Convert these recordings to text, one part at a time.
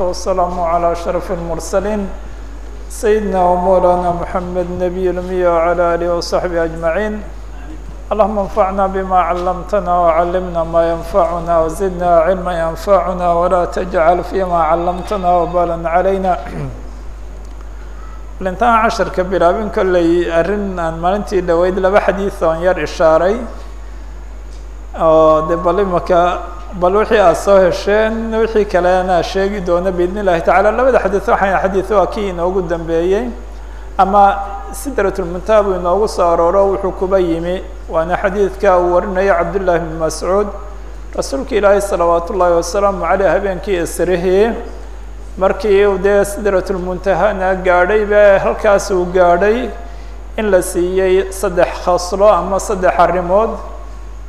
والسلام على أشرف المرسلين سيدنا ومولانا محمد نبي الأمي وعلى آله وصحبه أجمعين اللهم انفعنا بما علمتنا وعلمنا ما ينفعنا وزدنا علما ينفعنا ولا تجعل فيما علمتنا وبالا علينا intaan casharka bilaabin kolley arrin aan maalintii dhaweyd laba xadiid oon yar ishaaray oo de bal imaka bal wixii aad soo hesheen wixii kalena sheegi doono biidn illahi tacala labada xadiid waxay xadiid waa kii inoogu dambeeyey ama sidratulmuntaha buu inoogu soo arooro wuxuu kuba yimi. Waana xadiidka uu warinayo cabdullahi bn mascuud rasuulka ilaahi salawaat ullaahi wasalaamu caleyh habeenkii isrihii markii uu dee sidratulmuntahana gaadhay ba halkaas uu gaadhay in la siiyey saddex khaslo ama saddex arrimood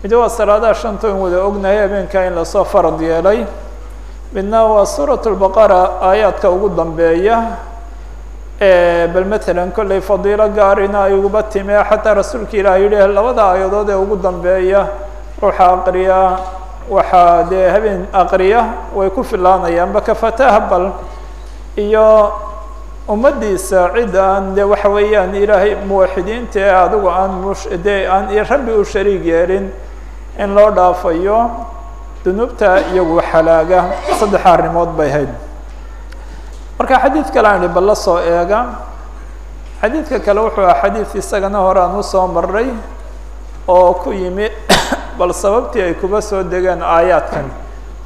mid waa salaadaha shanta in wada ognahay habeenkaa in la soo farad yeelay midna waa suurat lbaqara aayaadka ugu dambeeya bal matalan kolley fadiilo gaarina ay uguba time xataa rasuulka ilaah yihi labada aayadood ee ugu dambeeya ruuxa aqriya waxaa dee habeen aqriya way ku filaanayaanba kafataha bal iyo ummaddiisa cid aan de waxa weeyaan ilaahay muwaxidiinta ee adigu aan mush dee aan rabbi u shariig yeelin in loo dhaafayo dunuubta iyagu xalaaga. Saddex arrimood bay hayd marka xadiid kale aan ihi bal la soo eega. Xadiidka kale wuxuu ah xadiid isagana hore aan u soo maray oo ku yimi bal sababtii ay kuba soo degeen aayaadkan.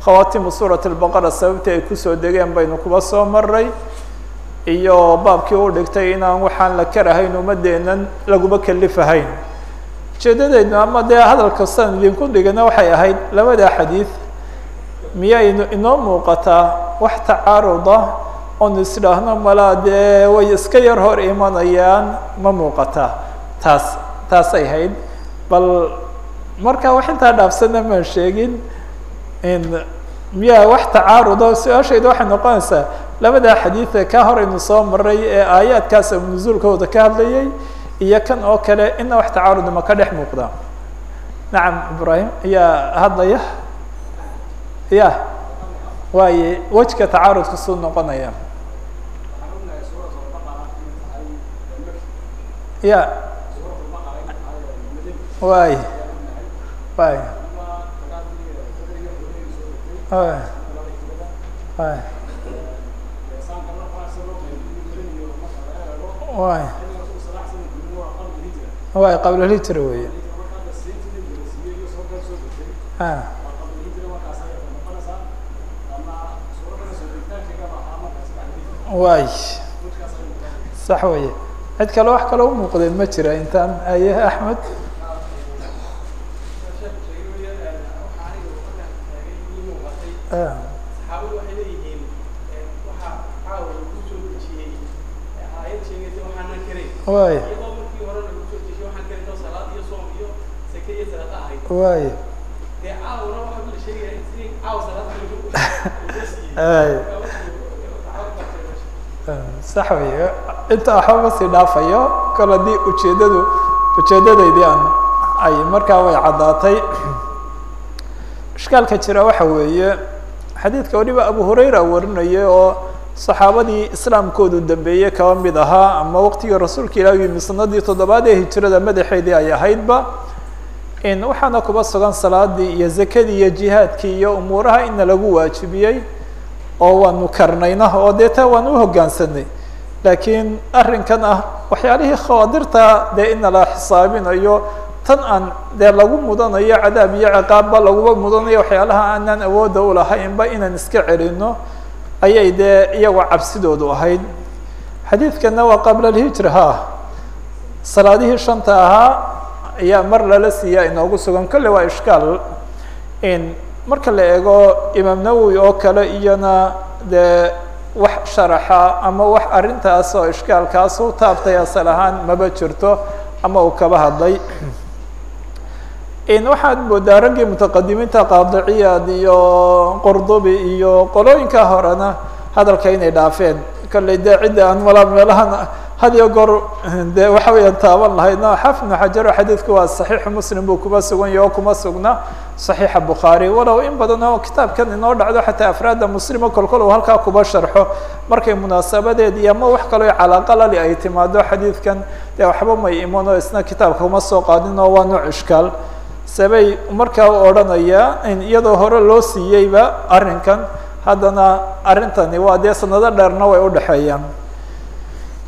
Khawaatimu suurat albaqara sababtii ay ku soo degeen baynu kuba soo maray iyo baabkii u dhigtay inaan waxaan la karahayn ummadeennan laguba kalifahayn ujeedadeednu ama dee hadal kastaan idinku dhigana waxay ahayd labada xadiid miyaynu inoo muuqataa wax tacaaruda oonu isdhaahno malaa dee way iska yar hor imanayaan ma muuqataa. Taas taasay hayd. Bal marka wax intaa dhaafsana maan sheegin miyaa wax tacaaruda su'aashayda waxay noqonaysaa labadaa xadiida ka horaynu soo maray ee aayaadkaas nusuulkooda ka hadlayay iyo kan oo kale ina wax tacaarud ma ka dhex muuqda? Nacam ibrahim ayaa hadlaya. Ya waaye wejka tacaarudka suu noqonaya. Ya waay waay waay waay waay waay qabla hijra weeye. A waay. Sax weye cid kale wax kaloo umuuqdeen ma jira intaan aye axmed saxaabadu waxay leeyihiin waxa caawa lagu soo dejiyey aayad sheegaysa waxaanan karayn waay iyadoo markii hore lagu soo dejiyey waxaan karayn oo salaad iyo soom iyo sake iyo sadaqa ahayd waay dee caawna waxa la sheegaya in sidii caawa salaad lagu lagu ay siiyey sax wey inta waxba ma sii dhaafayo kol haddii ujeedadu ujeedadaydii aan ay markaa way caddaatay. Ishkaalka jira waxa weeye xadiidka waliba abu hurayra warinayay oo saxaabadii islaamkoodu dambeeyey kaba mid ahaa ama waqtigii rasuulka ilaah yimi sanadii toddobaad ee hijrada madaxeedii ay ahaydba in waxaana kuba sugan salaadii iyo zakadii iyo jihaadkii iyo umuuraha ina lagu waajibiyey oo waanu karnayna oo dee taa waan u hoggaansanay laakiin arrinkan ah waxyaalihii khawaadirta dee ina la xisaabinayo tan aan dee lagu mudanayo cadaab iyo ciqaabba laguba mudanayo waxyaalaha aanaan awoodda ulahaynba inaan iska celino ayay dee iyagoo cabsidoodu ahayd. Xadiidkana waa qabla alhijra ha. Salaadihii shanta ahaa ayaa mar lala siiyaa inoogu sugan. Kolle waa ishkaal in marka la eego imaam nawowi oo kale iyona dee wax sharaxa ama wax arrintaas oo ishkaalkaas u taabtay asal ahaan maba jirto ama uu kaba hadlay. Waxaad moodaa raggii mutaqadimiinta qaadiciyaad iyo qordubi iyo qolooyinka horena hadalka inay dhaafeen kolley dee cidda aan malaa meelahan had iyo goor de waxa weeyaan taaban lahaydna. Xaafid ibnu xajar xadiidku waa saxiixu muslim buu kuma sugan yahy oo kuma sugna saxiixa bukhaari walow in badan oo kitaabkan inoo dhacdo xataa afraadda muslima kolkol uu halkaa kuba sharxo. Markay munaasabadeed iyo ama wax kaloo calaqalali ay timaado xadiidkan dee waxba may iman oo isna kitaabka uma soo qaadin oo waa nooc ishkaal sabay markaa u odhanaya in iyadoo hore loo siiyeyba arrinkan haddana arrintani waa dee sanado dheerna way udhexeeyaan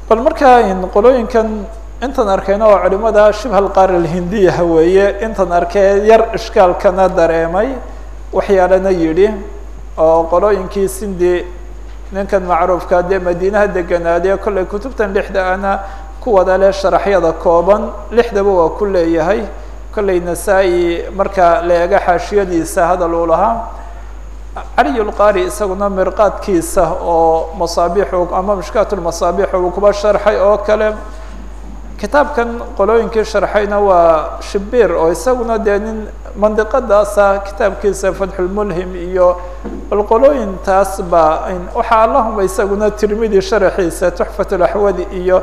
bal markaa qolooyinkan intan arkayna waa culimada shibha alqaar alhindiyaha weeye intan arkee yar ishkaalkana dareemay waxyaalana yidhi oo qolooyinkii sindi ninkan macruufka dee madiinaha deganaadee kollay kutubtan lixda ana kuwada leh sharaxyada kooban lixdaba waa ku leeyahay kollay nasaa-i marka la eega xaashiyadiisa hadal uu lahaa caliy lqaari isaguna mirqaadkiisa oo masaabiixu ama mishkaat lmasaabiix uu kuba sharxay oo kale kitaabkan qolooyinkii sharxayna waa shibir oo isaguna dee nin mandiqadaasa kitaabkiisa fatxulmulhim iyo bal waxaa allahuma isaguna tirmidi sharaxiisa tuxfat iyo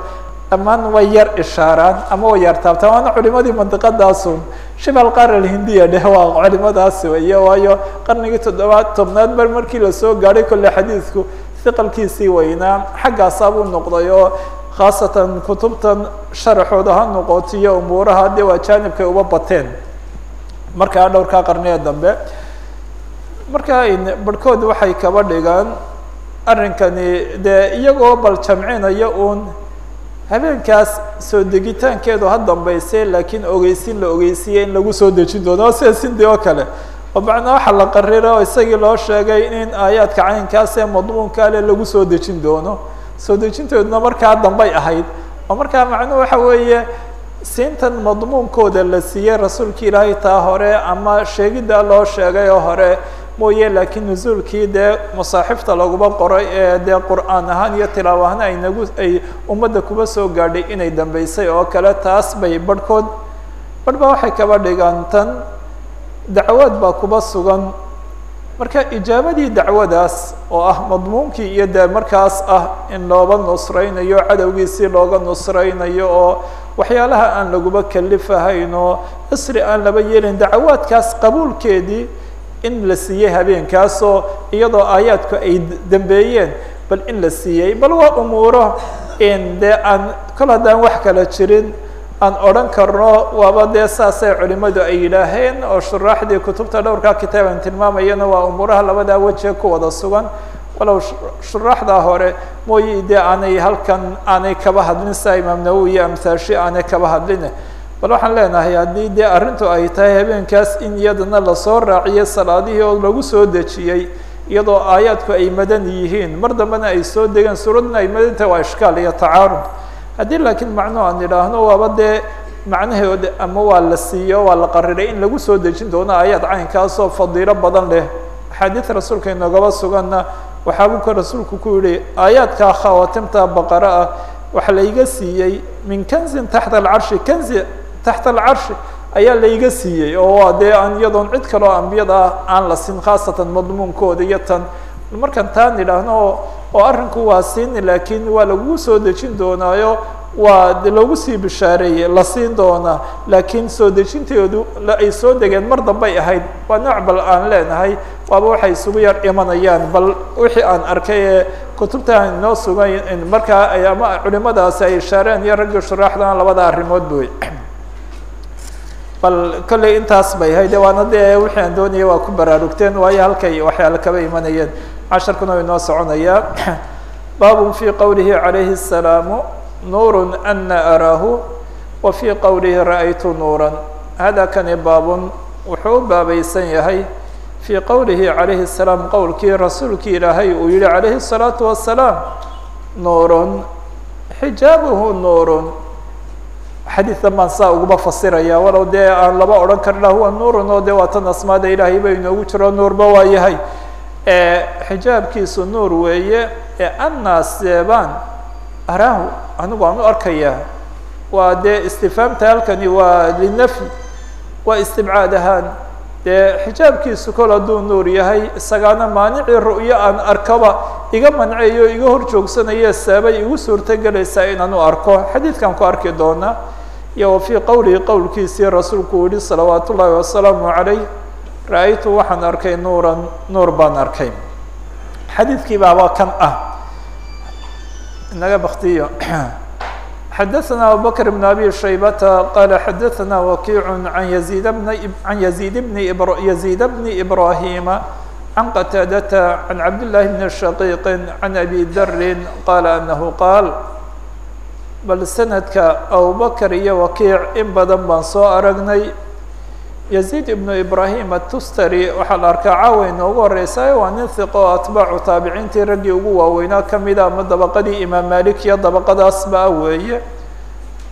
dhammaan way yar ishaaraan ama way yar waana culimadii mandiqadaasun shib alqaar alhindiya dheh waa culimadaas weeye waayo. Qarnigii toddobaad tobnaad bar markii la soo gaadhay kolle xadiidku hiqalkiisii weynaa. Xaggaasaa buu noqday oo khaasatan kutubtan sharaxooda ha noqotiyo umuuraha dee waa jaanibkay uba bateen. Markaa dhowrkaa qarniga dambe marka barhkood waxay kaba dhigaan arrinkani. Dee iyagoo bal jamcinaya uun habeenkaas soo degitaankeedu ha dambeysay laakiin ogeysiin la ogeysiiyey in lagu soo dejin doono. Sida sindi oo kale. Oo macnaa waxa la qarira oo isagii loo sheegay in aayaadka caynkaas ee madmuunka ale lagu soo dejin doono. Soo dejintooduna markaa dambay ahayd. Oo markaa macnuhu waxa weeye siintan madmuunkooda la siiyey rasuulki ilaahay taa hore ama sheegiddaa loo sheegay oo hore mooye laakiin nusuulkii dee masaaxifta laguma qoray ee dee qur'aan ahaan iyo tilaab ahaan ay nagu ay ummadda kuba soo gaadhay inay dambeysay oo kale taas bay barhkood barh baa waxay kaba dhigaan tan dacwaad baa kuba sugan. Marka ijaabadii dacwadaas oo ah madmuunkii iyo dee markaas ah in looba nusraynayo cadowgiisii looga nusraynayo oo waxyaalaha aan laguba kalifahayn oo isri aan laba yeelin dacwaadkaas qabuulkeedii in la siiyey habeenkaasoo iyadoo aayaadku ay dambeeyeen bal in la siiyey bal waa umuuro dee aan kol haddaan wax kala jirin aan odhan karno waaba dee saasay culimadu ay yidhaaheen oo shuraaxdii kutubta dhowrkaa kitaaban tilmaamayana waa umuuraha labadaa weje ku wada sugan. Walow shuraaxdaa hore mooye dee aanay halkan aanay kaba hadlin sia imaam nawowi iyo amhaashi aanay kaba hadlin bal waxaan leenahay haddii dee arrintu ay tahay habeenkaas in iyadana la soo raaciyey salaadihii oo lagu soo dejiyey iyadoo aayaadku ay madan yihiin mar dambena ay soo degeen suuradna ay madan tahay waa ishkaal iyo tacaarud. Haddii laakiin macnuhu aan idhaahno waaba dee macnaheoda ama waa la siiyo waa la qariray in lagu soo dejin doono aayaad caynkaasoo fadiilo badan leh. Axaadiid rasuulka inagaba suganna waxaabuu ka rasuulku ku yihi aayaadkaa khawaatimta baqara ah waxa laiga siiyey min kanzin taxta alcarshi kanzi taxta alcarshi ayaa laiga siiyey oo dee aan iyadoon cid kaloo ambiyada ah aan la siin khaasatan madmuunkooda iyo tan. Markaan taan idhaahno oo arrinku waa siini laakiin waa lagu soo dejin doonaayo waa loogu sii bishaareeyey la siin doonaa laakiin soo dejinteedu ay soo degeen mar dambay ahayd waa nooc bal aan leenahay waaba waxay isugu yar imanayaan. Bal wixii aan arkay ee kutubtaan inoo sugan markaa ama culimadaasi ay ishaareen iyo raggii shuraaxdana labada arrimood wey bal kolley intaas bay ahayd waana dee wixii aan doonaya waa ku baraarugteen waayo halkay waxyaale kaba imanayeen casharkuna way noo soconayaa baabun fii qowlihi calayhi الsalaamu nuur ana araahu wa fii qowlihi ra'aytu nuura hada kani baabun wuxuu u baabaysan yahay fii qowlihi calayhi الsalaam qowlkii rasuulkii ilaahay uu yihi calayhi الsalaatu wasalaam nuurun xijaabuhu nuurun xadiidan baan saa uguma fasiraya walow dee aan laba odhan karna huwa nuurun oo waa tan asmaada ilaahay ba inoogu jiro nuurba waa yahay. Xijaabkiisu nuur weeye ee anaa seebaan araahu anigu aan u arkayaa waa dee istifaamta halkani waa linafyi waa istibcaad ahaan dee xijaabkiisu kol hadduu nuur yahay isagaana maanicii ru'yo aan arkaba iga manceeyo iga hor joogsanaya saabay igu suurtogelaysaa inaan u arko. Xadiidkan ku arki doona iyo wa fii qowlihi qowlkiisii rasuulku uu yihi salawaat ullaahi wasalaamu calayh ra'aytu waxaan arkay nuuran nuur baan arkay. Xadiidkii baaba kan ah. Inaga baktiyo xadaثna abubakr bn abi shaybata qala xadaثna wakiicu an yaziid bn can yaziid bn yaziid bn ibrahima can qataadata can cabdillahi bn shaqiiqi can abi darin qala anahu qaal bal sanadka abubakr iyo wakiic in badan baan soo aragnay yaziid ibnu ibrahim atustari waxaa la arkaa caawa inoogu horeysayo waa nin hiqo oo atbaacu taabiciintii raggii ugu waaweynaa kamida ama dabaqadii imaam malik iyo dabaqadaasba a weeye.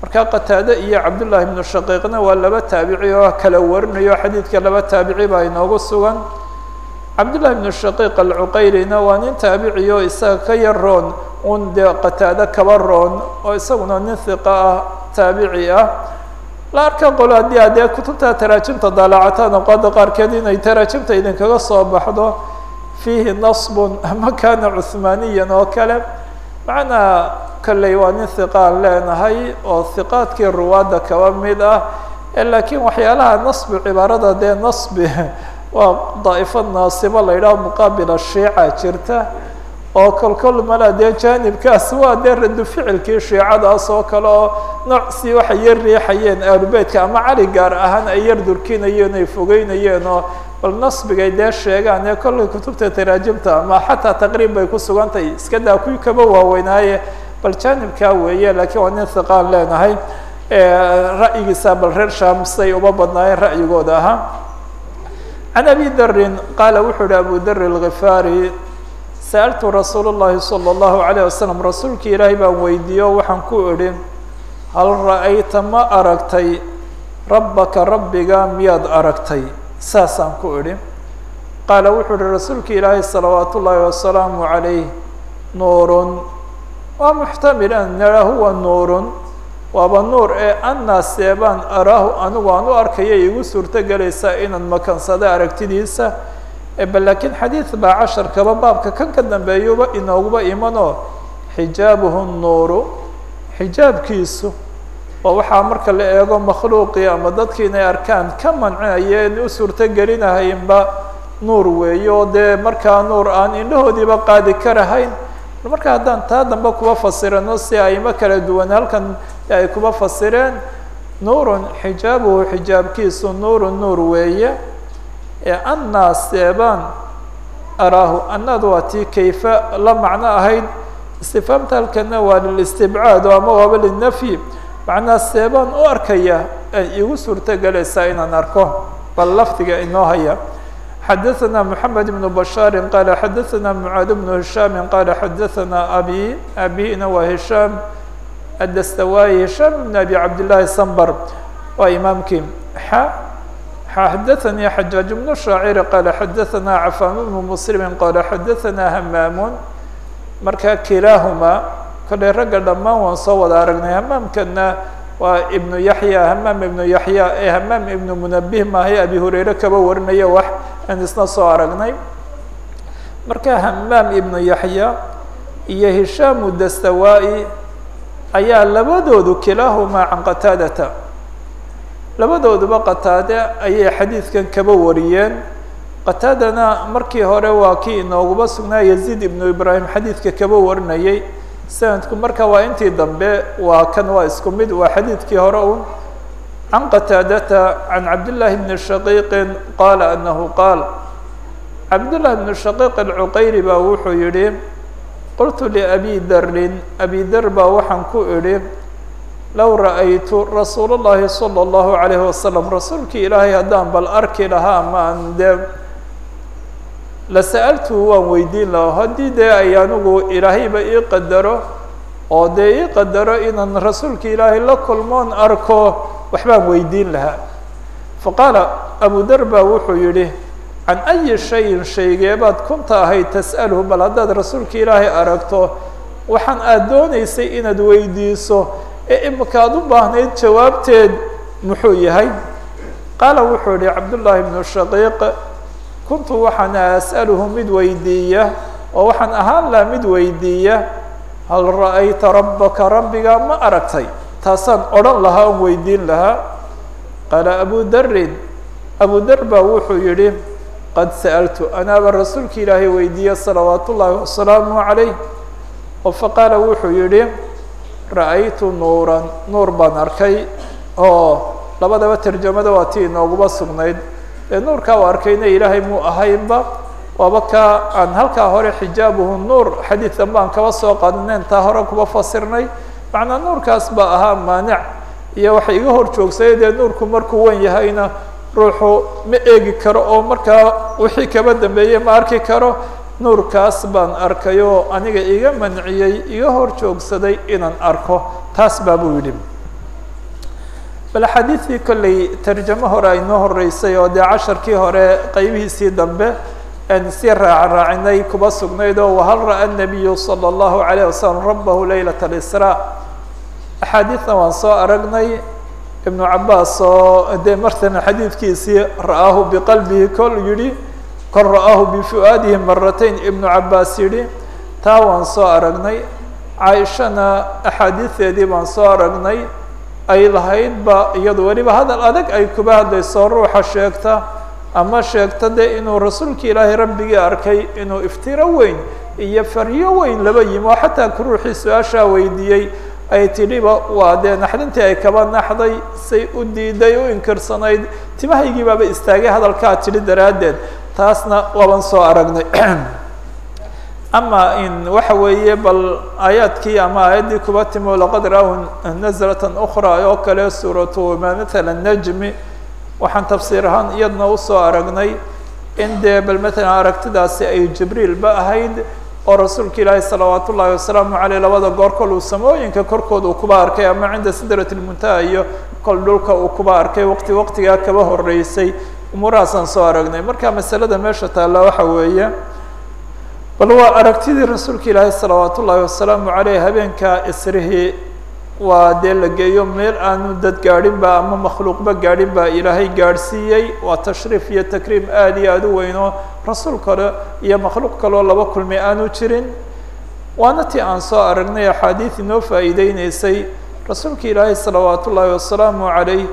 Markaa qataade iyo cabdullaahi ibnu shaqiiqna waa laba taabici oo kala warinayo xadiidka laba taabici baa inoogu sugan. Cabdullahi ibnu shaqiiq alcuqayrina waa nin taabici oo isaga ka yaroon un dee qataade kaba roon oo isaguna nin hiqa ah taabici ah la arka qolo haddii adee kutubta taraajimta daalacataan oqaada qaarkeed inay taraajimta idinkaga soo baxdo fiihi nasbun ama kana cuhmaaniyan oo kale. Macnaa kolley waa nin hiqaan leenahay oo hiqaadkii ruwaadda kaba mid ah laakiin waxyaalaha nasbi cibaarada dee nasbi waa daa'ifo naasibo la yidhaho muqaabila shiica jirta oo kolkol mala dee jaanibkaas waa dee radu ficilkii shiicadaas oo kale oo nooc si waxay yar riixayeen aalubeytka ama cali gaar ahaan ay yar durkinayeen ay fogeynayeen oo bal nasbigay dee sheegaan ee kollay kutubta taraajimta ama xataa taqriib bay ku sugantahay iska daa kuwii kaba waaweynaaye. Bal jaanibkaa weeye laakiin waa nin hiqaan leenahay. Ra'yigiisa bal reer shaamsay uma badnaayeen ra'yigooda ahaa can abi darin qaala wuxuu uhi abu dari algifaari sa'altu rasuul اllahi salى اllahu alayه wasalam rasuulkii ilaahay baan weydiiyo waxaan ku idhi hal ra'ayta ma aragtay rabbaka rabbiga miyaad aragtay saasaan ku idhi qaala wuxuu uhi rasuulki ilaahay salawaat ullaahi wasalaamu calayh nuurun waa muxtamil an nara huwa nuurun waaba nuur ee anaa seebaan araahu anigu aan u arkaya igu suurto gelaysaa inaan makansado aragtidiisa bal laakiin xadiid baa casharkaba baabka kan ka dambeeyuba inooguba imanoo xijaabuhu nuuru xijaabkiisu oo waxaa marka la eego makhluuqii ama dadkii inay arkaan ka mancinayeen u suurto gelinahaynba nuur weeye oo dee markaa nuur aan indhahoodiiba qaadi karahayn. Marka haddaan taa dambe kuba fasirano si aimo kala duwan halkan ay kuba fasireen nuurun xijaabuhu xijaabkiisu nuurun nuur weeye ee annaa seebaan araahu annadu waa tii kayfa la macno ahayd istifaamta halkana waa lilistibcaad ama waaba linafyi macnaa seebaan u arkaya ay igu suurto gelaysaa inaan arko bal lafdiga inoo haya xadaثna mحamed بن bashاari qala xadaثna mعaad بن هisham qala xadaثna abi abina waa hishaam adastawaayi hishaam بn abi cabdالlahi smbr waa imaamkii xa xadaثnii xajaaج بن shaacir qala xadaثna cafan بن mslimi qala xadaثna hamaamun marka kilaahuma kollay ragga dhammaan waan soo wada aragnay hamaamkana waa ibnu yaxya hamaam ibnu yaxya ee hamaam ibnu munabih maahay abi hurayre kaba warinaya wax aan isna soo aragnay marka hamaam ibnu yaxya iyo hishaamu dastawaa-i ayaa labadoodu kilaahumaa can qataadata labadooduba qataade ayay xadiidkan kaba wariyeen. qataadana markii hore waa kii inooguba sugnaa yaziid ibnu ibraahim xadiidka kaba warinayay. sanadku marka waa intii dambe waa kan waa isku mid waa xadiidkii hore un can qataadata can cabdillaahi bni shaqiiqin qaala anahu qaal cabdullahi bni shaqiiq alcuqayri baa wuxuu yihi qultu liabi darin abi dar baa waxaan ku idhi low ra'aytu rasuul اllahi salى اllahu alayhi wasalam rasuulkii ilaahay haddaan bal arki lahaa ama aan dee la sa'altuhu waan weydiin lahaa haddii dee ay anigu ilaahayba ii qadaro oo dee ii qadaro inaan rasuulka ilaahay la kulmoon arko waxbaan weydiin lahaa faqaala abu dar baa wuxuu yihi can ayi shayin shaygeebaad kunta ahayd tas'alhu bal haddaad rasuulka ilaahay aragto waxaan aada doonaysay inaad weydiiso ee imika ad u baahnayd jawaabteed muxuu yahay? Qaala wuxuu yihi cabdullaahi bnu shaqiiq kuntu waxaana as'aluhu mid weydiiya oo waxaan ahaan laha mid weydiiya. Hal ra'ayta rabbaka rabbiga ma aragtay? Taasaan odhan lahaa on weydiin lahaa. Qaala abu darin abu dar baa wuxuu yihi qad sa'altu anaaba rasuulka ilaahay weydiiye salawaat ullaahi wasalaamu calayh oo faqaala wuxuu yihi ra'aytu nuuran nuur baan arkay oo labadaba tarjamada waa tii inooguba sugnayd. Dee nuurkaa u arkayna ilaahay muu ahaynba waaba kaa aan halkaa hore xijaabuhu nuur xadiidan baan kaba soo qaadinayn taa hore kuba fasirnay. Macnaa nuurkaas baa ahaa maanic iyo waxa iga hor joogsaya dee nuurku markuu wen yahayna ruuxu ma eegi karo oo markaa wixii kaba dambeeyey ma arki karo nuurkaas baan arkay oo aniga iga manciyey iga hor joogsaday inaan arko taas baa buu yidhi. Bal xadiidkii kolley tarjamo hore aynoo horeysay oo dee casharkii hore qeybihiisii dambe aan sii raaca raacinay kuba sugnayd oo wahal ra'a nabiyu sala allahu alayh wasalam rabbahu laylat alisraa. Axaadiidna waan soo aragnay ibnu cabaas oo dee martana xadiidkiisii ra'aahu biqalbihi kol yihi kol ra'aahu bifu'aadihi maratayn ibnu cabaas yidhi taa waan soo aragnay caaishana axaadiideedii baan soo aragnay ay lahaydba iyado weliba hadal adag ay kuba hadlayso ruuxa sheegta ama sheegta dee inuu rasuulka ilaahay rabbigii arkay inuu iftiro weyn iyo faryo weyn laba yimi oo xataa ku ruuxii su'aashaa weydiiyey ay tidhiba waa dee naxdintii ay kaba naxday say u diiday u inkirsanayd timahaygii baaba istaagay hadalkaa tidhi daraaddeed taasna waaban soo aragnay. Ama in waxa weeye bal aayaadkii ama aayaddii kuba timo laqad ra'ahu nazlatan ukra oo kale suuratu ma matala najmi. Waxaan tafsiir ahaan iyadna u soo aragnay in dee bal matalan aragtidaasi ay jibriil ba ahayd oo rasuulka ilaahi salawaat ullaahi wasalaamu caleyh labada goor uu samooyinka korkood uu kuba arkay ama cinda sidrat lmuntaha iyo kol dhulka uu kuba arkay waqti waqtigaa kaba horeysay umuurahaasaan soo aragnay. Marka masalada meesha taalla waxa weeye bal waa aragtidii rasuulka ilaahi salawaat ullaahi wasalaamu caleyh habeenka isrihii waa dee la geeyo meel aanu dad gaadhin ba ama makhluuqba gaadhin ba ilaahay gaadhsiiyey. Waa tashriif iyo takriim aada iyo aada u weynoo rasuul kale iyo makhluuq kaleo laba kulmay aanu jirin. Waana tii aan soo aragnay axaadiid inoo faa'iideyneysay rasuulka ilaahay salawaat ullaahi wasalaamu caleyh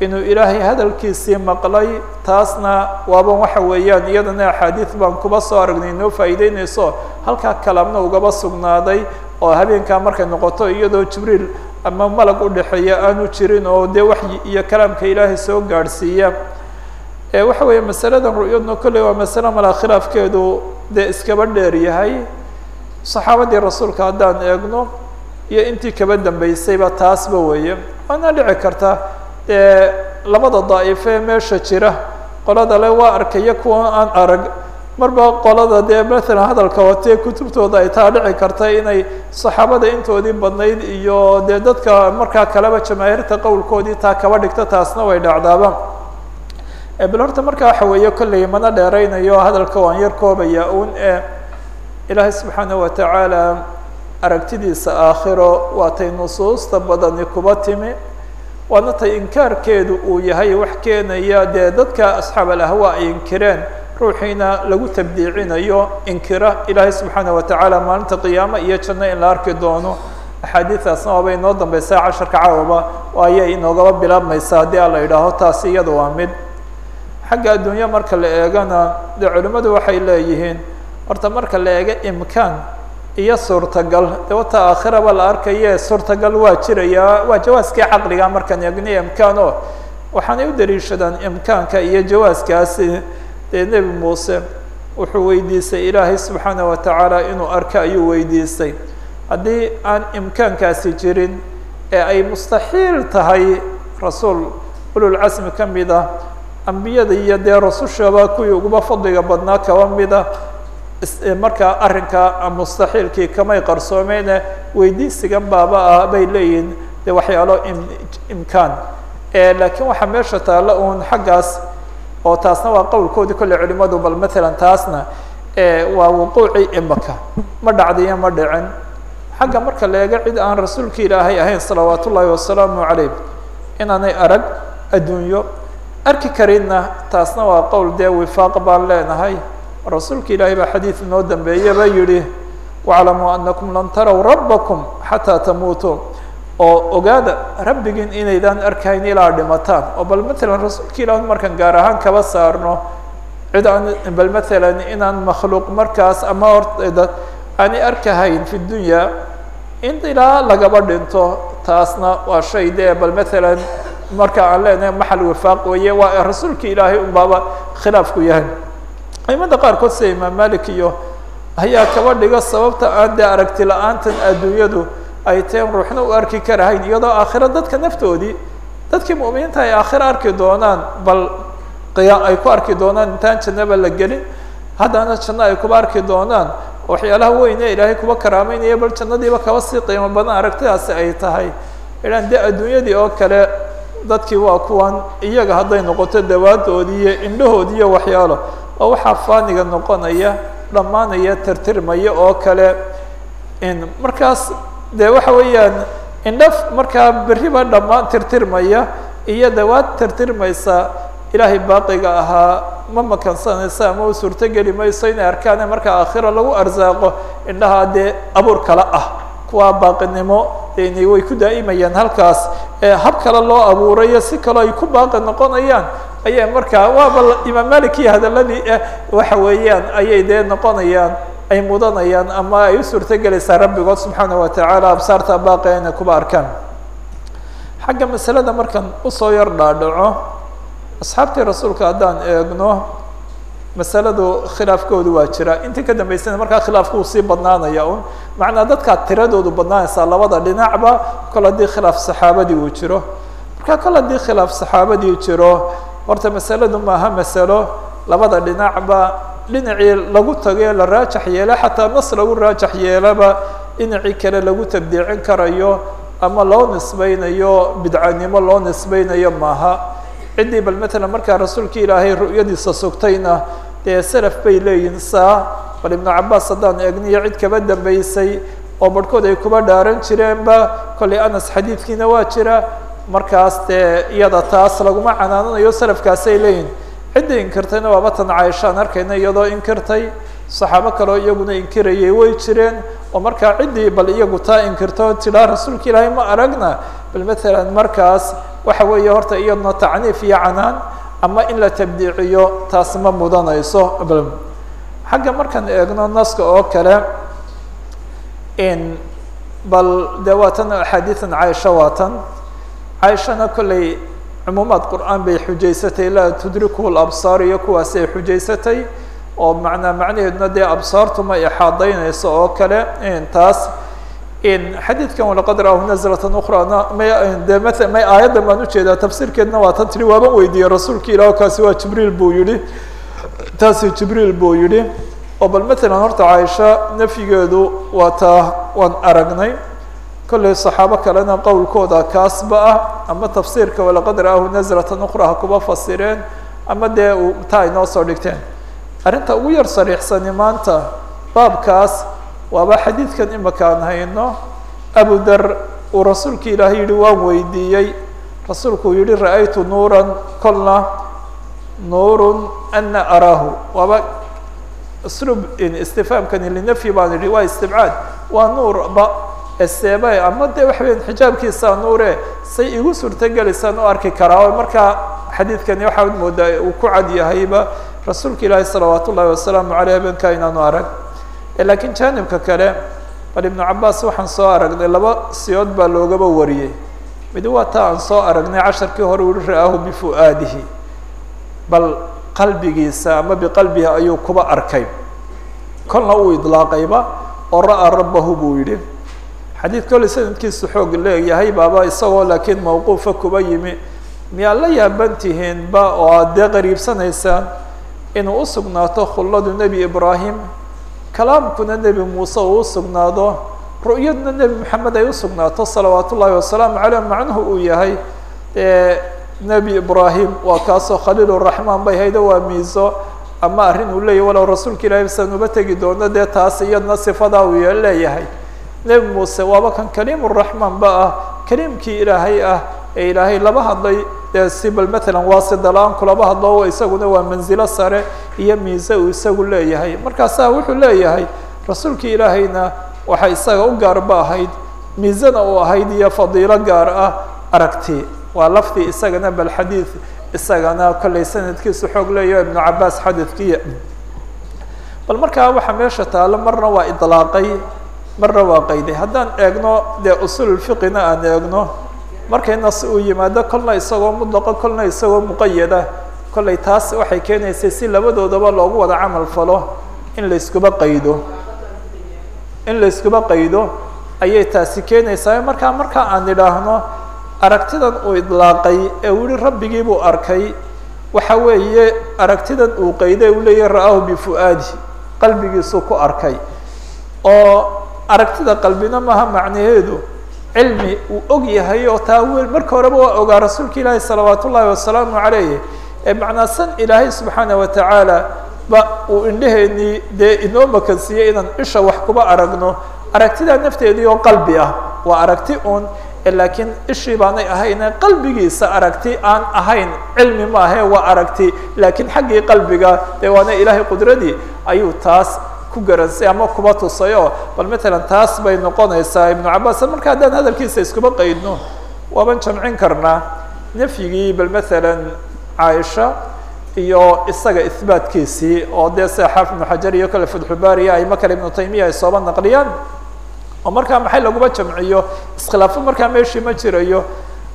inuu ilaahay hadalkiisii maqlay taasna waaba waxa weeyaan iyadana axaadiid baan kuba soo aragnay inoo faa'iideyneyso halkaa kalaamna ugaba sugnaaday oo habeenkaa markay noqoto iyadoo jibriil ama malag u dhexeeya aanu jirin oo dee waxyi iyo kalaamka ilaahay soo gaadhsiiya. Waxa weeye masaladan ru'yadna kolley waa masale malaa khilaafkeedu dee iskaba dheer yahay. Saxaabadii rasuulka haddaan eegno iyo intii kaba dambeysayba taasba weeye. Waana dhici karta dee labada daa'ifee meesha jira. Qolada le waa arkaya kuwa aan arag. Marba qolada dee matalan hadalka watee kutubtooda ay taa dhici karta inay saxaabada intoodii badnayd iyo dee dadka markaa kaleba jamaahiirta qowlkoodii taa kaba dhigta taasna way dhacdaaba bal horta marka waxa weeye kolley mana dheereynayo hadalka waan yar koobaya un e ilaahay subxaanaه watacaala aragtidiisa aakhiro waatay nusuusta badani kuba timi waana tay inkaarkeedu uu yahay wax keenaya dee dadka asxaab alahwa ay inkireen. Ruuxiina lagu tabdiicinayo inkira ilaahay subxaanaه watacaala maalinta qiyaamo iyo janno in la arki doono. Axaadiidaasna waaba inoo dambeysaa casharka caawaba ayay inoogaba bilaabmaysa haddii ala idhaaho taasi iyada waa mid. Xagga adduunya marka la eegana dee culimmadu waxay leeyihiin horta marka la eego imkaan iyo suurtagal. De wata aakhiraba la arkaye suurtagal waa jiraya waa jawaaskii caqliga markaan eegni imkaan o waxaanay u daliishadaan imkaanka iyo jawaaskaasi. Dee nebi muuse wuxuu weydiisay ilaahay subxaana watacaala inuu arko ayuu weydiisay. Haddii aan imkaankaasi jirin ee ay mustaxiil tahay rasuul ululcasmi ka mid ah ambiyada iyo dee rasushaba kuwii uguba fadliga badnaa kaba mida markaa arrinka mustaxiilkii kamay qarsoomeene weydiisigan baaba ah bay leeyihiin de waxyaalo imkaan. Laakiin waxaa meesha taalla uun xaggaas oo taasna waa qowlkoodii kolley culimadu bal matalan taasna waa wuquucii imaka. Ma dhacdiyo ma dhicin. Xagga marka la cid aan rasuulka ilaahay ahayn salawaat ullaahi wasalaamu calayh inaanay arag adduunyo arki karinna taasna waa qowl dee wifaaq baan leenahay rasuulka ilaahay baa xadiid inoo dambeeyaba yihi waclamuu anakum lan taraw rabbakum xataa tamuutuu oo ogaada rabbigiin inaydaan arkayn ilaa dhimataan. Oo bal matalan rasuulka ilaah markaan gaar ahaan kaba saarno cid aan bal matalan inaan makhluuq markaas ama horteeda aanay arkahayn fi dunya in ilaa lagaba dhinto taasna waa shay dee bal matalan marka aan leenahay maxal wifaaq weeye waa rasuulka ilaahay unbaaba khilaafku yahay aimada qaarkood sida imaam malik iyo ayaa kaba dhiga sababta aan dee aragti la'aantan adduunyadu ay teen ruuxna u arki karahayn iyadoo aakhiro dadka naftoodii dadkii mu'miniinta ay aakhiro arki doonaan bal qiyaa ay ku arki doonaan intaan jannaba la gelin haddana janno ay kuba arki doonaan waxyaalaha weyne ilaahay kuba karaameynaya bal jannadiiba kaba sii qiimo badan aragtidaasi ay tahay. Ilaan dee adduunyadii oo kale dadkii waa kuwan iyaga hadday noqoto dawaadoodii iyo indhahoodii iyo waxyaalo oo waxaa faaniga noqonaya dhammaanaya tirtirmaya oo kale. In markaas dee waxa weeyaan indhaf markaa berriba dhammaan tirtirmaya iyo dawaad tirtirmaysa ilaahay baaqiga ahaa ma makansanaysa ama u suurtogeli mayso inay arkaane marka aakhira lagu arsaaqo indhaha dee abuur kale ah kuwa baaqinimo n way ku daa'imayaan halkaas. Hab kale loo abuurayo si kaloo ay ku baaqi noqonayaan ayay markaa waaba imaam malik iyo hadaladii waxa weeyaan ayay dee noqonayaan ay mudanayaan ama ay u suurtogelaysaa rabbigood subxaana wa tacaala absaarta baaqia inay kuba arkaan. Xagga masalada markan u soo yar dhaadhaco asxaabtii rasuulka haddaan eegno masaladu khilaafkoodu waa jira. Intii ka dambeysana markaa khilaafku uu sii badnaanaya un macnaa dadkaa tiradoodu badnaanaysaa labada dhinacba kol haddii khilaaf saxaabadii uu jiro. Marka kol haddii khilaaf saxaabadii jiro horta masaladu maaha masalo. Labada dhinacba dhinacii lagu tago la raajax yeela xataa nas lagu raajax yeelaba dhinacii kale lagu tabdiicin karayo ama loo nisbeynayo bidcanimo loo nisbeynayo maaha. Ciddii bal matalan markaa rasuulka ilaahay ru'yadiisa sugtayna dee salaf bay leeyihiin saa bal ibnu cabaas haddaan eegniyo cid kaba dambeysay oo barhkood ay kuba dhaaran jireenba kollay anas xadiidkiina waa jira markaas dee iyada taas laguma canaananayo salafkaasay leeyihiin ciddii inkirtayna waaba tan caaishaan arkayna iyadoo inkirtay saxaabo kaleo iyaguna inkirayay way jireen oo markaa ciddii bal iyagu taa inkirto tidhaa rasuulka ilaahay ma aragna. Bal matalan markaas waxa weeye horta iyaduna tacniif iyo canaan ama in la tabdiiciyo taas ma mudanayso. Xagga markaan eegno naska oo kale bal de waa tan axaadiian caaisha waa tan caaishana kollay cumuumaad qur'aan bay xujaysatay laa tudrikuhu labsaar iyo kuwaasi ay xujaysatay oo manaa macnaheeduna dee absaartu ma ixaadaynayso oo kale taas xadiidkan walaqad raahu nazlatan ukhrana may de may aayaddan baan u jeedaa tafsiirkeedna waa tan tiri waaban weydiiyey rasuulka ilah kaasi waa jibriil buu yihi taasi jibriil buu yihi oo bal matalan horta caaisha nafyigeedu waa taa waan aragnay kollay saxaabo kalena qowlkooda kaasba ah ama tafsiirka walaqad raahu nazlatan ukhra ha fasireen ama dee taa ay noo soo dhigteen arrinta ugu yar sariixsani maanta baabkaas waaba xadiidkan imaka aan hayno abu dar uu rasuulka ilaahay yihi waan weydiiyey rasuulku uu yihi ra'aytu nuuran kolna nuurun ana araahu waaba slub istifaamkani linafyi baan yihi waa istibcaad waa nuurba eseeba ama de waxa weya xijaabkiisaa nuure say igu suurtogelaysaan u arki karaa oo markaa xadiidkani waxaad moodaa uu ku cad yahayba rasuulka ilaahi salawaat ullahi wasalaamu aleyh habeenkaa inaanu arag. Lakiin jaanibka kale bal ibnu cabaas waxaan soo aragnay laba siyood baa loogaba wariyey. Mid waa taa aan soo aragnay casharkii hore ui ra'aahu bifu'aadihi bal qalbigiisa ama biqalbihi ayuu kuba arkay. Kolna uu idlaaqayba oo ra'a rabbahu buu yihi xadiid kolley sanadkiisu xoog leeyahay baaba isagoo laakiin mawquufa kuba yimi. Miyaa la yaaban tihiinba oo aad dee qariibsanaysaan inuu usugnaato khulladu nebi ibraahim? Kalaamkuna nebi muuse uu usugnaado ru'yaduna nebi moxamed ay usugnaato salawaat ullaahi wasalaamu caleyh macnuhu uu yahay nebi ibraahim waa kaasoo khaliil raxmaan bay haydo waa miiso. Ama arrin uu leeyahy walow rasuulka ilahi san uba tegi doono dee taas iyadna sifadaa uu leeyahay nebi muuse waaba kan kaliim raxmaan ba ah kaliimkii ilaahay ah ee ilaahay laba hadlay. Dee si bal matalan waasida la'aan kulaba hadloo isaguna waa manzilo sare iyo miise uu isagu leeyahay. Markaasaa wuxuu leeyahay rasuulkii ilaahayna waxay isaga u gaarba ahayd miisena uu ahayd iyo fadiilo gaar ah. Aragti waa lafdi isagana bal xadiid isagana kollay sanadkiisu xoog leeyaho ibnu cabaas xadidkiya bal markaa waxaa meesha taalo marna waa idlaaqay marna waa qayday haddaan eegno dee usuululfiqina aan eegno markay nas uu yimaado kolna isagoo mudlaqa kolna isagoo muqayada kollay taas waxay keenaysay si labadoodaba loogu wada camal falo. In layskuba qaydo. In layskuba qaydo ayay taasi keenaysaa markaa markaa aan idhaahno aragtidan uu idlaaqay ee weli rabbigii buu arkay. Waxa weeye aragtidan uu qayday uu leeyahy ra'ahu bifu-aadi. Qalbigiisu ku arkay. Oo aragtida qalbina maaha macnaheedu. Cilmi uu og yahay oo taa wel marka horeba waa ogaa rasuulka ilaahi salawaat ullaahi wasalaamu calayh ee macnaa san ilaahay subxaana watacaala ba uu indheheenii dee inoo makansiiyey inaan isha wax kuba aragno. Aragtidaa nafteedii oo qalbi ah waa aragti un laakiin ishii baanay ahayne qalbigiisa aragti aan ahayn. Cilmi maahe waa aragti laakiin xaggii qalbiga dee waana ilaahay qudradii ayuu taas ku garansay ama kuba tusayoo bal matalan taas bay noqonaysaa ibnu cabaas marka haddaan hadalkiisa iskuba qaydno waaban jamcin karnaa. Nafyigii bal matalan caaisha iyo isaga ihbaatkiisii oo dee sida ibnu xajar iyo kale fatxubaariya ayma kale ibnu taymiya ay sooba naqliyaan. Oo markaa maxay laguma jamciyo? Iskhilaafo markaa meeshii ma jirayo.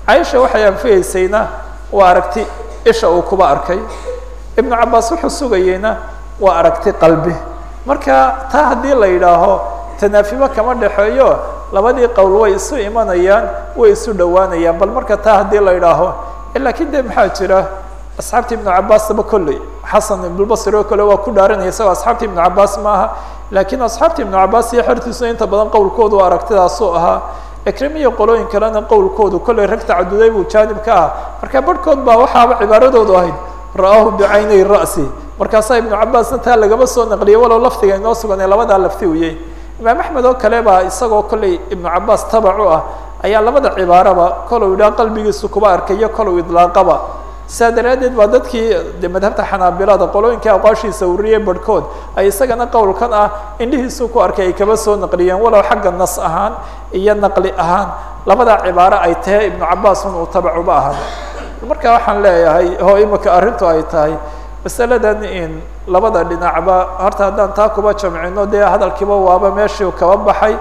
Caaisha waxay anfiyeysayna waa aragti isha uu kuba arkay. Ibnu cabaas wuxuu sugayeyna waa aragti qalbi marka taa haddii la yidhaaho tanaafimo kama dhexeeyo labadii qowl way isu imanayaan way isu dhowaanayaan. Bal marka taa haddii la yidhaaho laakiin de maxaa jira? Asxaabta ibnu cabaasaba kolley. Xasan ibnulbasri oo kale waa ku dhaaranaya isagoo asxaabta ibnu cabaas maaha laakiin asxaabta ibnu cabaas iyo xertiisu inta badan qowlkoodu aragtidaasuu ahaa. Ikrimiyo qolooyin kalena qowlkoodu kolley rag tacaduday buu jaanib ka ah. Marka barhkood baa waxaaba cibaaradoodu ahayd. Ra'ahu bicaynay ra'si markaasaa ibnu cabaasna taa lagama soo naqliyay walow lafdiga inoo sugan ee labadaa lafti uyay imaam axmed oo kale baa isagoo kolley ibnu cabaas tabacu ah ayaa labada cibaaraba kolou yidhaha qalbigiisu kuba arkayo kolou idlaaqaba. Saa daraaddeed baa dadkii de madhabta xanaabilada qolooyinkai aqwaashiisa uriyey barhkood ay isagana qowlkan ah indhihiisu ku arkay ay kaba soo naqliyeen walow xagga nas ahaan iyo naqli ahaan. Labadaa cibaaro ay tahay ibnu cabaas un uu tabacuba ahaan marka waxaan leeyahay oo imika arrintu ay tahay masaladan in labada dhinacba horta haddaan taa kuba jamcino dee hadalkiiba waaba meeshii kaba baxay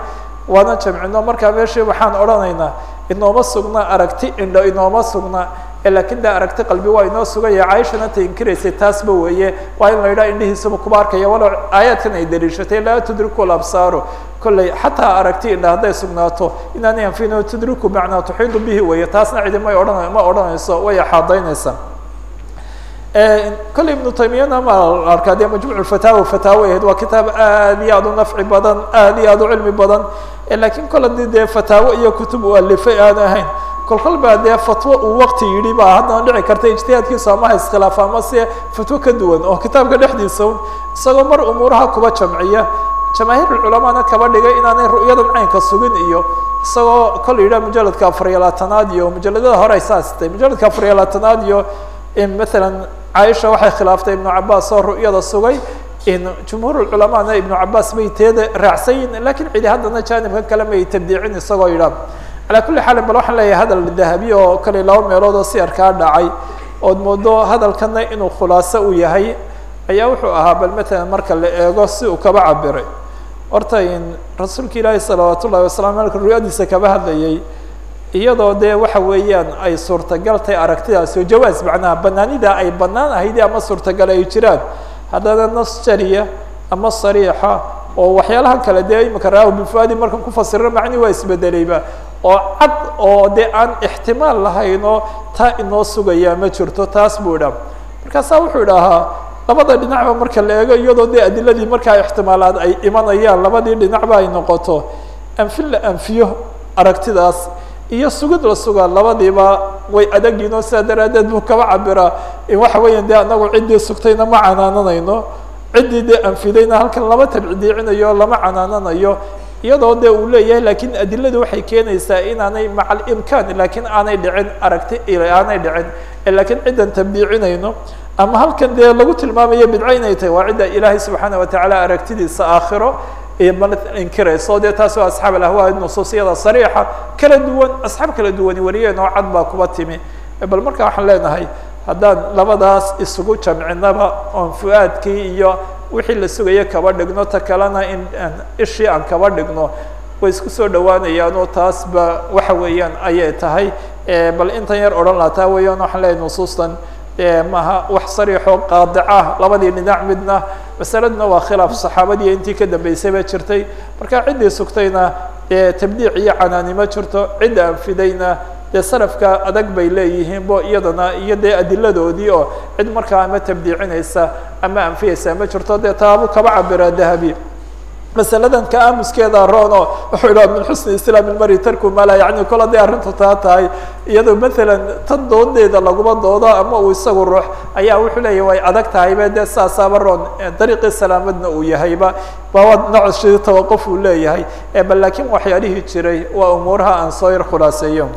waana jamcino markaa meeshii waxaan odhanaynaa inooma sugna aragti indho inooma sugna laakiin de aragti qalbi waa inoo sugaya caaishana ta inkiraysay taasba weeye. Waa in la indhihiisaba kuba arkaya walow aayaadkan ay daliishatay laa tudriku labsaaru kolley xataa aragti indha hadday sugnaato inaanay anfino tudriku macnaa tuxiidu bihi weeye taasna cidi may odhana ma odhanayso way axaadaynaysaa kolley ibnu taymiyana ma arkaa dee majmuc fataawa fataawo ahayd waa kitaab aad iyo aad u nafci badan aad iyo aad u cilmi badan. Lakiin kol haddii dee fataawo iyo kutub u alifay aan ahayn kolkol baa dee fatwo uu wakti yidhi baa haddana dhici karta ijtihaadkiisu amaha iskhilaaf ama se fatwo ka duwan oo kitaabka dhexdiisa isagoo mar umuuraha kuba jamciya jamaahiirulculamaana kaba dhigay inaanay ru'yadan caynka sugin iyo isagoo kol yidhaha mujaladka afariyo labaatanaad iyo mujaladada hore ay saastay mujaladka afariyo labaatanaad iyo maalan caaisha waxay khilaaftay ibnu cabaas oo ru'yada sugay in jumhuur culamaana ibnu cabaas may teeda raacsan yihiin laakiin cidi haddana jaanibka kale may tabdiicin isagoo yidhaah calaa kulli xaalin bal waxaan leeyahay hadal dahabi oo kale laba meelood oo siyarkaa dhacay ood moodo hadalkana inuu khulaaso u yahay ayaa wuxuu ahaa bal matalan marka la eego si uu kaba cabiray horta in rasuulka ilaahi salawaat ullahi wasalam marka ru'yadiisa kaba hadlayay iyadoo dee waxa weeyaan ay suurtagal tahay aragtidaasi oo jawaas macnaha banaanida ay banaan ahayd ama suurtagal ay jiraan. Haddana nas jariya ama sariixa oo waxyaalaha kale dee imika raahu bifuadi markan kufasirna macnihi waa isbedelayba oo cad oo dee aan ixtimaal lahaynoo taa inoo sugayaa ma jirto taas buu idhaa markaasaa wuxuu idhahaa labada dhinacba marka la eego iyadoo dee adiladii markaa ixtimaalaad ay imanayaan labadii dhinacba ay noqoto. Anfin la anfiyo aragtidaas iyo sugid la sugaa labadiiba way adagiin oo sidaa daraaddeed buu kaba cabiraa waxa weeya dee anagu ciddii sugtayna ma canaananayno. Ciddii dee anfidayna halkan lama tabcidiicinayo lama canaananayo. Iyadoo de uu leeyahay lakiin adiladu waxay keenaysaa inaanay maca alimkaan lakiin aanay dhicin aragti aanay dhicin. Lakiin ciddan tabdiicinayno. Ama halkan dee lagu tilmaamayo bidco inay tahay waa cidda ilaahay subxaana watacaala aragtidiisa aakhiro ma inkirayso dee taas waa asxaab alahwaa nusuusiyada sariixa. Kala duwan asxaab kala duwani wariyeen oo cad baa kuba timi. Bal marka waxaan leenahay haddaan labadaas isugu jamcinaba oon fu-aadkii iyo wixii la sugaya kaba dhigno ta kalena in ishii aan kaba dhigno way isku soo dhawaanayaanoo taasba waxa weeyaan ayay tahay. Bal intan yar odhan laha taa weeyaan waxaan leeyahay nusuustan maaha wax sariixoo qaadicah labadii dhinac midna masaladuna waa khilaaf saxaabadii intii ka dambeysay ba jirtay. Marka ciddii sugtayna dee tabdiic iyo canaanimo jirto cidda anfidayna dee salafka adag bay leeyihiin bo iyadana iyo dee adiladoodii oo cid markaa ama tabdiicinaysa ama anfiyaysa ma jirto dee taabu kaba cabira dahabi masaladan ka aamuskeeda rono wuxuu idhaha min xusni islaam ilmari tarku mala yani kol hadday arrintu taa tahay. Iyadoo maalan tan doodeeda laguma doodo ama uu isagu ruux ayaa wuxuu leeyahy way adag tahayba dee saasaaba roon dariiqii salaamadna uu yahayba baa nocoshii tawaquf uu leeyahay bal laakiin waxyaalihii jiray waa umuuraha aan soo yar khulaaseeyo.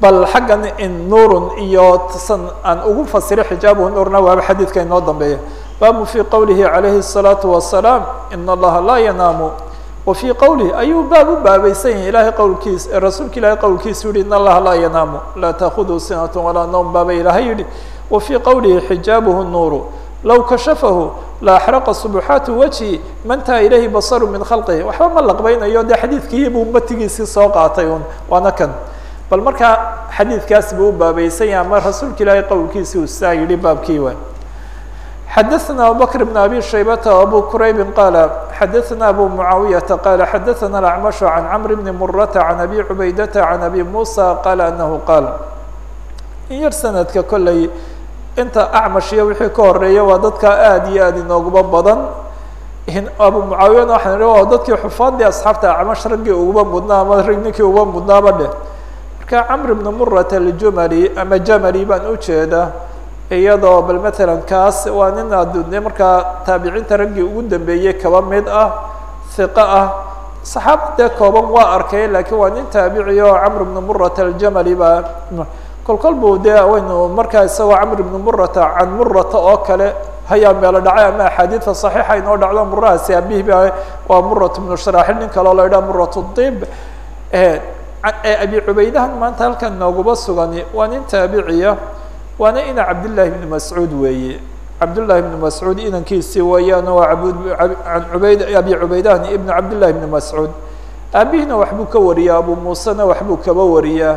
Bal xaggan in nuurun iyo san aan ugu fasiro xijaabu nuurna waaba xadiidka inoo dambeeya baabu fii qowlihi calayhi الsalaatu wasalaam in allaha laa yanaamu wa fii qowlihi ayuu baab u baabaysan yahay ilahay qowlkiis rasuulka ilahay qowlkiisu yihi in allaha laa yanaamu laa taakudu sinat walaa nawm. Baaba ilahay yihi wa fii qowlihi xijaabuhu nuuru. Low kashafahu la axraqa subuxaatu wajhi. Mantaha ilayhi basaru min khalqihi. Waxba ma laqbaynayo dee xadiidkii buu soo qaatay un waana kan. Bal markaa xadiidkaas buu u baabaysan yahay ama rasuulka ilaahay qowlkiisi uu saa yihi baabkii waay xadaثna abubakr bn abi shaybata abu quraybi qaala xadaثna abu mucaawiyaةa qaala xadaثna acmashu can camr bni murata can abi cubaydata can abi musa qaala anahu qaal in yar sanadka kolley inta acmash iyo wixii ka horeeya waa dadka aad iyo aad inooguma badan abu mucaawiyana waxaan ihi waa dadkii xufaadii asxaabta acmash raggii uguba mudnaa ama rag ninkii uguba mudnaaba dheh marka camr bni murata aljumali ama jamali baan ujeeda iyadoo bal matalan kaas waa nin adune markaa taabiciinta raggii ugu dambeeyey kaba mid ah hiqo ah. Saxaaba dee kooban waa arkay lakiin waa nin taabici oo camr bni murata aljamali baa kol kol buu dee waynu markaa isagoo camr bni murata can murata oo kale hayaa meelo dhacay ama axaadiida saxiixa inoo dhacdo murahaasi abihi ba waa murat bnu sharaaxil nin kaleo la idhaha murat dib abi cubaydahan maanta halkan nooguba sugani waa nin taabiciya waana ina cabdillaahi bni mascuud weeye. Cabdullahi bni mascuud inankiisii weeyaan waa an ubayd abi cubaydahan ibnu cabdillahi bni mascuud. Aabihina waxbuu ka wariyaa abu muusena waxbuu kaba wariyaa.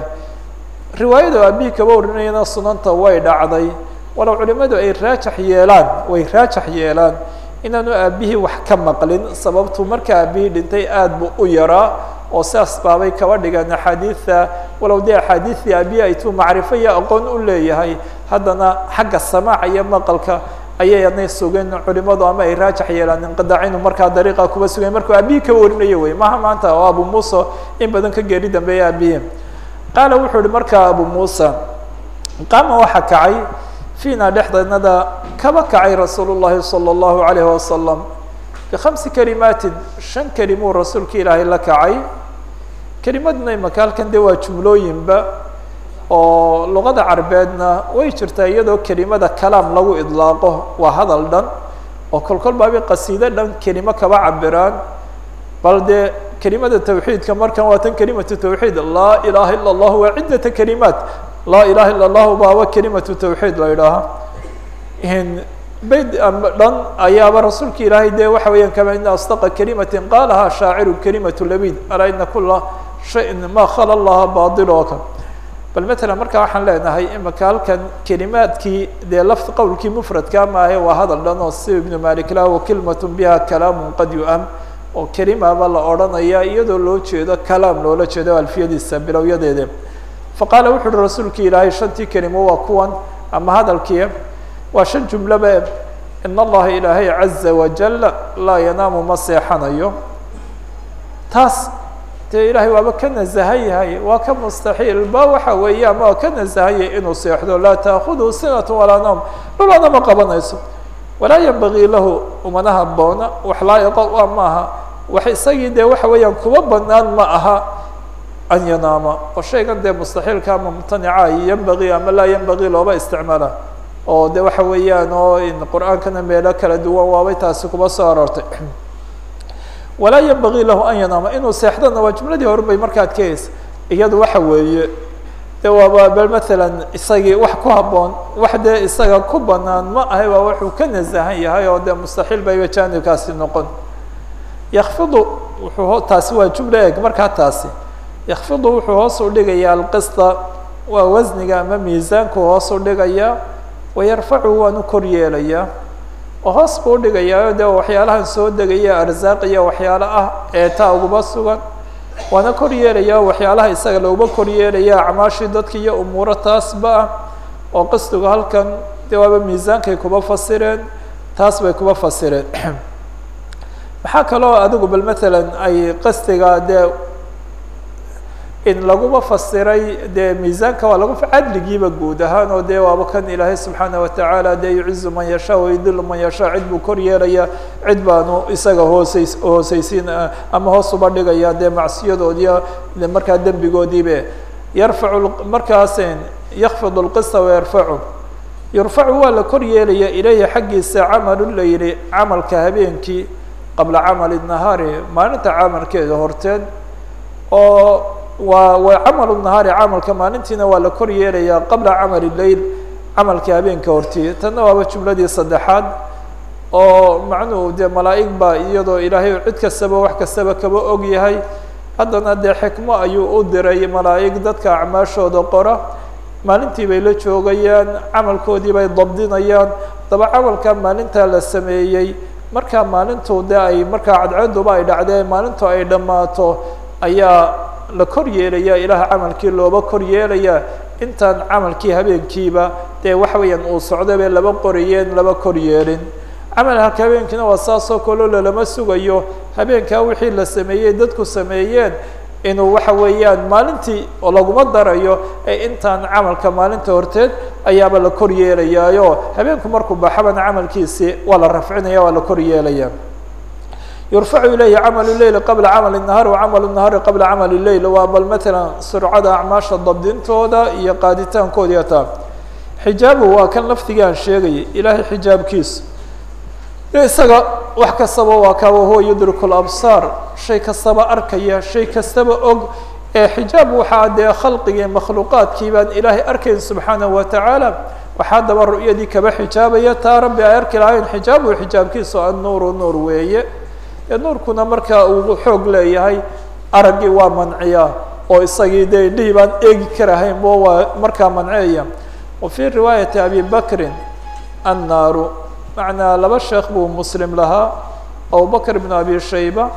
Riwaayada aabihii kaba warinayana sunanta way dhacday. Walow culimadu ay raajax yeelaan way raajax yeelaan inaanu aabihii wax ka maqlin sababtu marka aabihii dhintay aad buu u yaraa oo sidaas baabay kaba dhigaan axaadiida walow dee axaadiidii abihi aytuu macrifo iyo aqoon u leeyahay haddana xagga samaaca iyo maqalka ayayanay sugin culimadu ama ay raajax yeelaan inqidaacinu markaa dariiqa kuba sugayn markuu aabihii ka warinayo wey maha maanta oo abu muusa in badan ka geeri dambeeya aabihii. Qaala wuxuu ihi markaa abu muusa qaama waxaa kacay fiina dhexdeednada kaba kacay rasuul llahi salى اllahu alayh wasalam bikhamsi kalimaatin shan kelimuu rasuulka ilaahay la kacay. Kelimadna imaka halkan de waa jumlooyinba oo luqada carbeedna way jirtaa iyadoo kelimada kalaam lagu idlaaqo waa hadal dhan oo kol kol dhan kelimo kaba cabiraan bal dee kelimada tawxiidka markan waa tan kelimatu tawxiid laa ilaha ila اllah waa ciddata kelimaat laa ilaha ila اllahu baaba kelimatu tawxiid la idhaaha bayd dhan ayaaba rasuulka ilaahay de waxa weeyaan kama ina asdaqa kalimatin qaalaha shaaciru kalimatu labid alaa ina kula shayin ma khala llaha bail oo kale bal matala marka waxaan leenahay imaka halkan kelimaadkii dee lafdi qowlkii mufradka maahe waa hadal dhan oo si ibnu malik lah wakilmat biha kalaamu qad yu-am oo kelimaba la odhanaya iyadoo loo jeedo kalaam loola jeedo alfiyadiisa bilowyadeeda faqaala wuxu uhi rasuulka ilaahay shantii kelimo waa kuwan ama hadalkii waa shan jumlaba in allaha ilaahay caza wajal laa yanaamu ma seexanayo. Taas dee ilaahay waaba ka nasahan yahay waa ka mustaxiil ba waxa weeye ama waa ka nasahanyay inuu seexdo laa taakudu sinat walaa nawm. Dhulana ma qabanayso. Walaa yanbagii lahu umana haboona wax laayiqo a maaha wax isagii dee waxa weeyaan kuba banaan ma aha an yanaama. Oo shaygan dee mustaxiilka ama mumtanica yembagii ama laa yembagii looba isticmaala oo de waxa weeyaan oo qur'aankana meelo kala duwan waabay taasi kuba soo aroortay. Walaa yembagii lahu an yanaama inuu seexdana waa jumladii hore bay marka adkeyeysa iyadu waxa weeye de waaba bel mathalan isagii wax ku haboon wax dee isaga ku banaan ma ahay waa wuxuu ka nasahan yahay oo dee mustaxiil bayba jaanibkaasi noqon. Yakfidu wuxuu taasi waa jumla eg markaa taasi. Yakfidu wuxuu hoos u dhigayaa alqista waa wasniga ama miisaanku hoos u dhigayaa wayarfacu waanu kor yeelayaa oo hoos buu udhigayaa de waxyaalahan soo degaya arzaaq iyo waxyaalo ah ee taa uguba sugan waana kor yeelayaa waxyaalaha isaga looba kor yeelaya acmaashii dadka iyo umuuro taasba ah oo qastigu halkan de waaba miisaankay kuba fasireen taas bay kuba fasireen maxaa kaloo adigu bal matalan ay qastiga dee in laguma fasiray dee miisaanka waa lagu cadligiiba guud ahaan oo dee waaba kan ilaahay subxaana watacaala dee yucizu man yashaa waydilu man yashaa cid buu kor yeelaya cid baanu isaga hooseys hooseysiin ama hoos uba dhigaya dee macsiyadoodiiyo markaa dembigoodiibe. Yarfacu markaas yakfidu lqisa wayarfacu yurfacu waa la kor yeelaya ilayhi xaggiisa camalu leyli camalka habeenkii qabla camali nahaari maalinta camalkeeda horteed oo waa waa camalu nahaari camalka maalintiina waa la kor yeelayaa qabla camali leyl camalka habeenka hortii tanna waaba jumladii saddexaad oo macnuhu dee malaa'ig baa iyadoo ilaahay cid kastaba wax kastaba kaba og yahay. Haddana dee xikmo ayuu u diray malaa'ig dadka acmaashooda qora. Maalintii bay la joogayaan camalkoodii bay dabdinayaan. Daba camalka maalintaa la sameeyey markaa maalintu de ay markaa cadceeduba ay dhacdeen maalintu ay dhammaato ayaa la kor yeelaya ilaah camalkii looba kor yeelaya intaan camalkii habeenkiiba dee waxa weeyaan uu socda bay laba qoriyeen laba kor yeelin. Camalka habeenkiina waa saasoo kaloo lalama sugayo habeenkaa wixii la sameeyey dadku sameeyeen inuu waxa weeyaan maalintii oo laguma darayo ee intaan camalka maalinta horteed ayaaba la kor yeelayaayo. Habeenku markuu baxabana camalkiisii waa la rafcinaya waa la kor yeelaya yurfacu ilayhi camalu leyl qabla camali nahaar wacamalu nahaari qabla camali leyl waa bal matalan surcada acmaasha dabdintooda iyo qaaditaankoodiiyo taa xijaabu waa kan lafdigaan sheegayay ilaahay xijaabkiisu isaga wax kastaba waa kaa wahuwa yudriku labsaar shay kastaba arkaya shay kastaba og ee xijaab waxaa dee khalqigii makhluuqaadkii baan ilaahay arkayn subxaanahu watacaala waxaa daba ru'yadii kaba xijaabaya taa rabbi ay arki lahayn xijaabu xijaabkiisu annuuru nuur weeye ee nuurkuna markaa uu xoog leeyahay araggii waa manciya oo isagii indhihii baan eegi karahayn bo waa markaa manceeya wa fii riwaayati abi bakrin annaaru macnaa laba sheekh buu muslim lahaa abubakr ibn abi shayba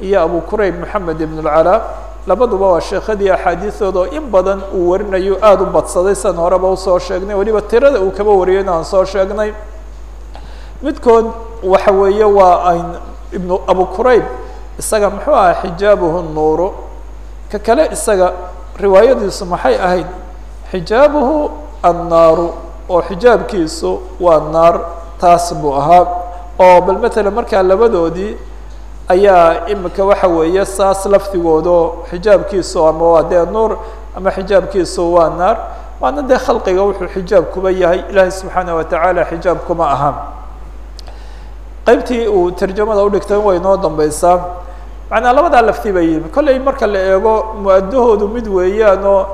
iyo abu kurayb maxamed ibn اlcalaa labaduba waa sheekhadii axaadiiooda oo in badan uu warinayo aada u badsaday san horeba u soo sheegnay weliba tirada uu kaba wariyay in aan soo sheegnay. Midkood waxa weeye waa ibn abu kurayb isaga muxuu ahaa xijaabuhu nuuru. Ka kale isaga riwaayadiisu maxay ahayd? Xijaabuhu annaaru oo xijaabkiisu waa naar taas buu ahaa. Oo bal matalan markaa labadoodii ayaa imika waxa weeye saas lafdigoodo xijaabkiisu ama waa dee nuur ama xijaabkiisu waa naar. Waana dee khalqiga wuxuu xijaab kuba yahay. Ilaahay subxaana watacaala xijaab kuma aha qaybtii uu tarjamada udhigtay way noo dambeysaa macnaa labadaa lafti bay yimi kollay marka la eego mu'adahoodu mid weeyaan oo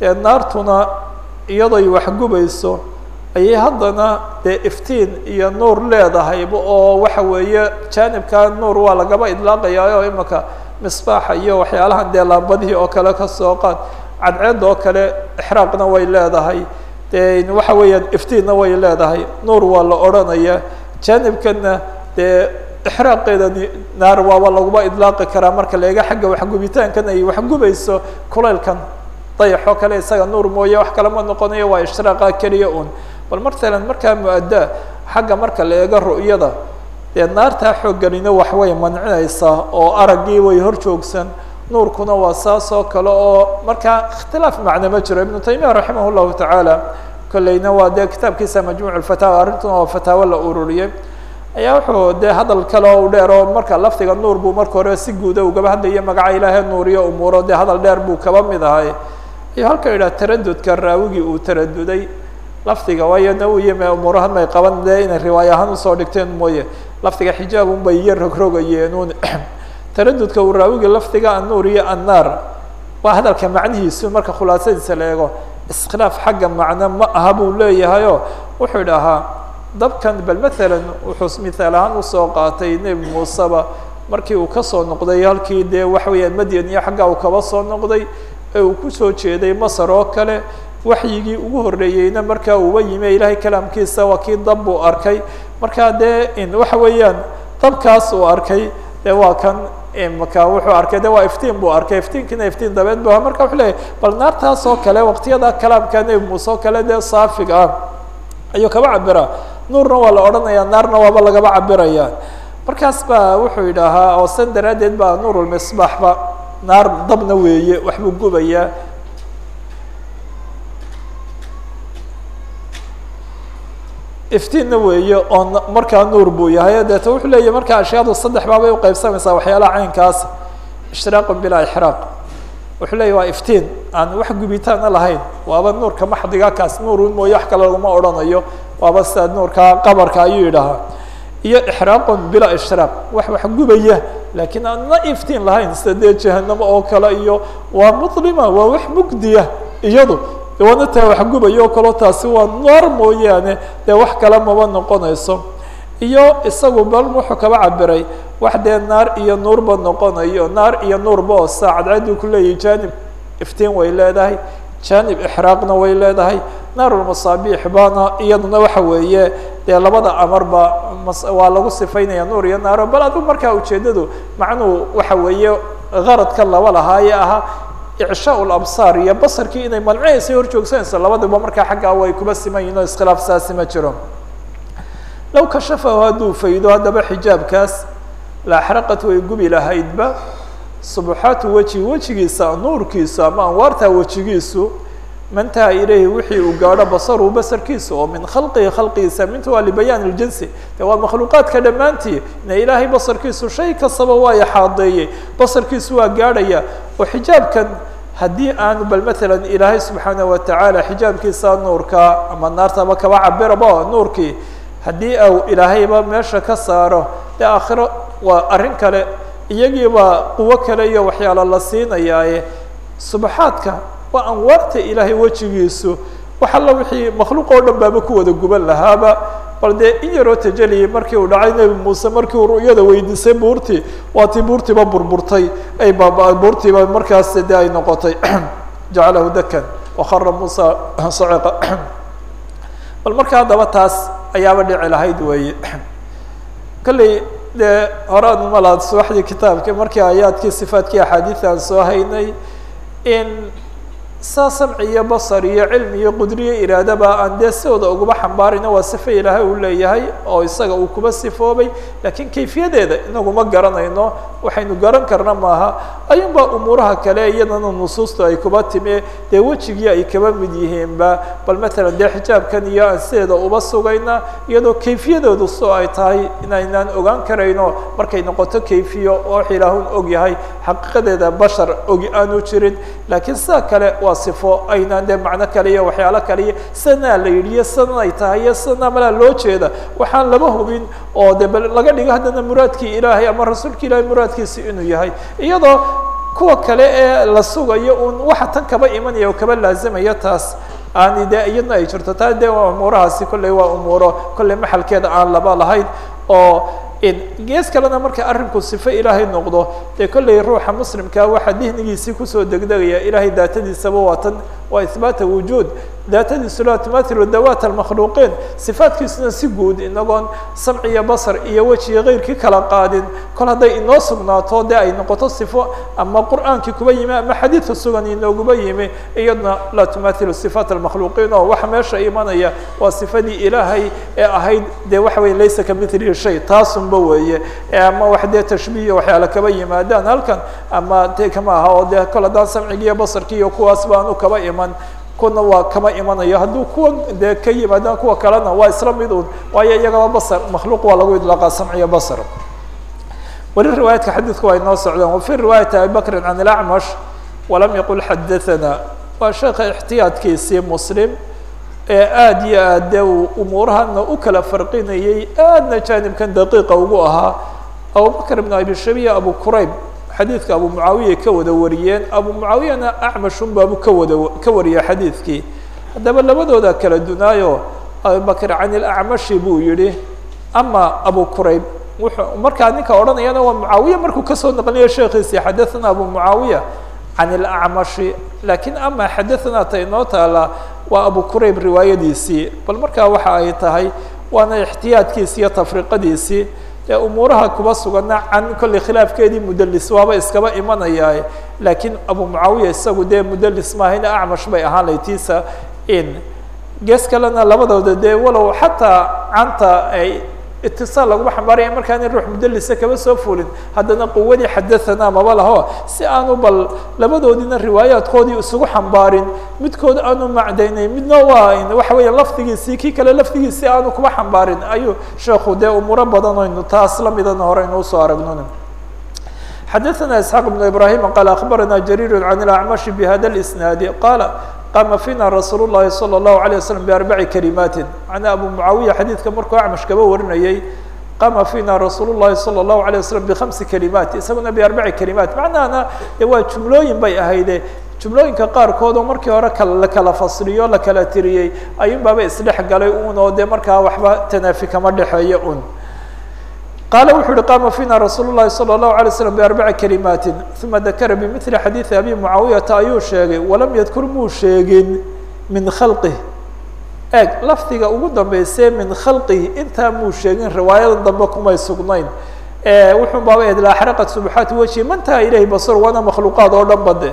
dee naartuna iyadoy waxgubayso ayay haddana dee iftiin iyo nuur leedahayba oo waxa weeye jaanibka nuur waa lagaba idlaaqayaa oo imika misbaaxa iyo waxyaalahan dee laambadihii oo kale ka soo qaad cadceed oo kale exraaqna way leedahay. Dee waxa weeyaan iftiinna way leedahay. Nuur waa la odhanaya jaanibkana dee exraaqeedani naar waaba laguma idlaaqi karaa. Marka la eega xagga waxgubitaankan ay waxgubayso kulaylkan dayaxoo kale isaga nuur mooye wax kale ma noqonayo waa ishraaqa keliya un bal matalan markaa mu'addaa xagga marka la eego ru'yada dee naartaa xoogganina waxway mancinaysaa oo araggii way hor joogsan. Nuurkuna waa saas oo kale oo markaa ikhtilaaf macne ma jiro. Ibnu taymiya raximah llahu tacaala kolleyna waa dee kitaabkiisa majmuuc lfataawa arrintuna waa fataawo la ururiyey ayaa wuxuu dee hadal kale oo u dheer oo marka lafdiga nuur buu marka hore si guuda ugaba hadlaya magaca ilaahay nuuriyo umuuro dee hadal dheer buu kaba mid ahay. Iyo halka yidhaha taradudka raawigii uu taraduday lafdiga waayo nawiyime umuurahan may qaban dee inay riwaaya ahaan u soo dhigteen mooye. Lafdiga xijaab un bay iyo rogrogayeen un taradudka uu raawigii lafdiga annuur iyo annaar waa hadalka macnihiisu marka khulaasadiisa la eego. Iskhilaaf xagga macno ma aha buu leeyahayo wuxuu idhahaa dabkan bal matalan wuxuu mithaal ahaan u soo qaatay nebi muuseba markii uu ka soo noqday halkii dee waxa weeyaan madyan iyo xaggaa uu kaba soo noqday ee uu ku soo jeeday masar oo kale waxyigii ugu horreeyeyna markaa uuba yimi ilaahay kalaamkiisa waa kii dab buu arkay. Markaa dee in waxa weeyaan dabkaas uu arkay dee waa kan maka wuxuu arkay de waa iftiin buu arkay. Iftiinkiina iftiin dabeed bu marka wuxuu leeyahy bal naartaas oo kale waqtiyada kalaamka nebi muuse oo kale dee saafiga ah ayuu kaba cabira nuurna waa la odhanaya naarna waaba lagaba cabiraya markaas baa wuxuu yidhaahaa oo san daraaddeed baa nuurulmisbaaxba naar dabna weeye waxbuu gubayaa. Iftiinna weeye oo markaa nuur buu yahay. Deeta wuxuu leeyahy markaa ashyaadu saddex baabay uqeybsamaysaa waxyaalaha caynkaas ishraaqun bilaa ixraaq. Wuxuu leeyahy waa iftiin aan wax gubitaana lahayn. Waaba nuurka maxdiga kaas. Nuurun mooye wax kale laguma odhanayo waaba sida nuurka qabarka ayuu yidhahaa iyo ixraaqun bilaa ishraaq wax wax gubaya. Laakiin aan na iftiin lahayn sida dee jahanamo oo kale iyo waa muslima waa wax mugdiya iyadu. Waana taa wax gubayo o kaleo taasi waa naar mooyaane. Dee wax kale maba noqonayso. Iyo isagu bal wuxuu kaba cabiray wax dee naar iyo nuurba noqonayo. Naar iyo nuurba oo saacadcaduu ku leeyahay janib iftiin way leedahay. Janib ixraaqna way leedahay naarulmasaabiix baana iyaduna waxa weeye dee labada amarba waa lagu sifaynaya nuur iyo naaro. Bal adigu markaa ujeedadu macnuhu waxa weeye qaradka laba lahaaye ahaa icshaa labsaar iyo basarkii inay malcinaysa hor joogsanayso labadaba markaa xaggaa way kuba siman yihiin oo iskhilaaf saasi ma jiro. Low kashafahu hadduu faydo haddaba xijaabkaas la axraqat way gubi lahaydba subuxaatu weji wejigiisa nuurkiisu ama anwaarta wejigiisu mantaha ilayhi wixii uu gaadho basaru basarkiisa oo min khalqihi khalqigiisa minta waa libayaan اljinsi de waa makhluuqaadka dhammaantii. Ina ilaahay basarkiisu shay kastaba waa yaxaadeeyey. Basarkiisu waa gaadhaya. Oo xijaabkan haddii aanu bal matalan ilaahay subxaanaه watacaala xijaabkiisa nuurka ama naartaba kaba cabiraba nuurkii haddii au ilaahayba meesha ka saaro de aakhiro waa arrin kale iyagiiba quwo kale iyo waxyaalo la siinayaaye. Subaxaadka waa anwaarta ilaahay wejigiisu wax alla wixii makhluuq oo dhan baaba ku wada guban lahaaba. Bal dee in yaroo tajaliyay markii uu dhacay nebi muuse markii uu ru'yada weydiisay buurtii waa tii buurtiiba burburtay. Ay buurtiiba markaas de ay noqotay. Jacalahu dakan wakara muusa saciqa bal marka haddaba taas ayaaba dhici lahayd weeye. Kolley dee horaan umalaad subaxdii kitaabka markii aayaadkii sifaadkii axaadiid aan soo haynay in saa samci iyo basar iyo cilmi iyo qudriyo iraadaba aan dee sidooda uguba xambaarina waa sifa ilaahay uu leeyahay oo isaga uu kuba sifoobay. Laakiin kayfiyadeeda inaguma garanayno waxaynu garan karna maaha. Ayuunbaa umuuraha kale iyadana nusuustu ay kuba timi dee wejigii ay kaba mid yihiinba. Bal matalan dee xijaabkan iyo aan sideeda uba sugayna iyadoo kayfiyadoodu soo ay tahay inaynaan ogaan karayno markay noqoto kayfiyo oo wax ilaahun og yahay. Xaqiiqadeeda bashar ogi aanu jirin. Laakiin sida kale waa sifo aynaan dee macno kale iyo waxyaalo kale iyo sidanaa la yidhi iyo sidan ay tahay iyo sidanaa malaa loo jeeda. Waxaan laba hubin oo de bal laga dhigo haddana muraadkii ilaahay ama rasuulka ilahay muraadkiisi inuu yahay. Iyadoo kuwa kale ee la sugayo un waxa tan kaba imanaya oo kaba laazimaya taas aan de iyadna ay jirto. Taa de umuurahaasi kolley waa umuuro kolley maxalkeeda aan laba lahayn oo gees kalena marka arrinku sifo ilaahay noqdo dee kolley ruuxa muslimkaa waxaa dihnigiisii ku soo degdegaya ilaahay daatadiisaba waa tan waa ihbaata wujuud daatadiisu laa tumathilu dawaat almakhluuqiin sifaatkiisuna si guud inagoon samci iyo basar iyo wejiga keyrkii kala qaadin kol hadday inoo sugnaato dee ay noqoto sifo ama qur'aankii kuba yimi ama xadiidka sugan inooguba yimi iyadna laa tumathilu sifaat almakhluuqiin oo waxa meesha imanaya waa sifadii ilaahay ee ahayd dee waxa weye laysa kamithlihi shay taasunba weeye ama wax dee tashbiih waxyaala kaba yimaadaan halkan ama te kama aha oo dee kol haddaan samcigi iyo basarki iyo kuwaas baanu kaba iman kuna waa kama imanayo hadduu kuwa dee ka yimaadaan kuwa kalena waa isla mid un waayo iyagaba basar makhluuq waa lagu idlaaqa samciyo basar. Weli riwaayaadka xadiidku waa inoo socdaan. Wafi riwaayati abi can ilacmash walam yaqul xadathana waa sheekha ixtiyaadkiisii muslim ee aada iyo aad dee uu umuurahana u kala farqinayay aadna jaanibkan daqiiqa ugu ahaa. Abubakr ibn abi abu kurayb xadiidka abu mucaawiya ka wada wariyeen. Abu mucaawiyana acmashun baabu ka wada ka wariya xadiidkii. Haddaba labadooda kala dunaayo abubakr can ilacmashi buu yihi ama abu kurayb. Wuxuu markaa ninka odhanayana waa mucaawiya markuu ka soo naqliya sheekiisii xadathana abu mucaawiya can ilacmashi lakiin ama xadathana ta inoo taala waa abu kurayb riwaayadiisii. Bal markaa waxa ay tahay waana ixtiyaadkiisi iyo tafriqadiisii dee umuuraha kuba sugana can kolley khilaafkeedii mudelis waaba iskaba imanaya laakiin abu mucaawiya isagu dee mudelis maahayna acmash bay ahaan laytiisa in. Gees kalena labadooda dee walow xataa canta ay itisaal laguma xambaaraya markaan in ruux mudelisa kaba soo fulin haddana quwadii xadathana maba laho si aanu bal labadoodiina riwaayaadkoodii isugu xambaarin midkood aanu macdaynayn midna waa waxa weya lafdigiisii kii kale lafdigiisii aanu kuba xambaarin ayuu sheekhu dee umuuro badan oynu taas lamidana hore aynu usoo aragnona xadaثna isxaaq بn ibrahim qaal akbarana jariir can اlacmashi bhada اlisnaadi qaala qama fina rasuul الlahi salى الlahu عalيه waslm barbaci kalimaati macnaa abu mucaawiya xadiidka markuu acmash kaba warinayay qama fina rasuul الlahi salى الlahu عalيه waslm bhamsi kalimaat isaguna barbaci kalimaat macnahana de waa jumlooyin bay ahayde jumlooyinka qaarkood oo markii hore la kala fasliyo la kala tiriyey ayuun baaba isdhex galay un oo dee markaa waxba tanaafi kama dhexeeyo un qaala wuxu uhi qama fina rasuul الlahi salى الlahu عalيه waslm barbaci kalimaati uma dakara bimili xadiiثi abi mucaawiyata ayuu sheegay walam yadkur muu sheegin min khalqih eeg lafdiga ugu dambeysee min khalqih intaa muu sheegin riwaayada dambe kumay sugnayn wuxuu baaba ed laaxraqat subxaati wajhi mantaha ilayhi basar waana makhluuqaad oo dhan bade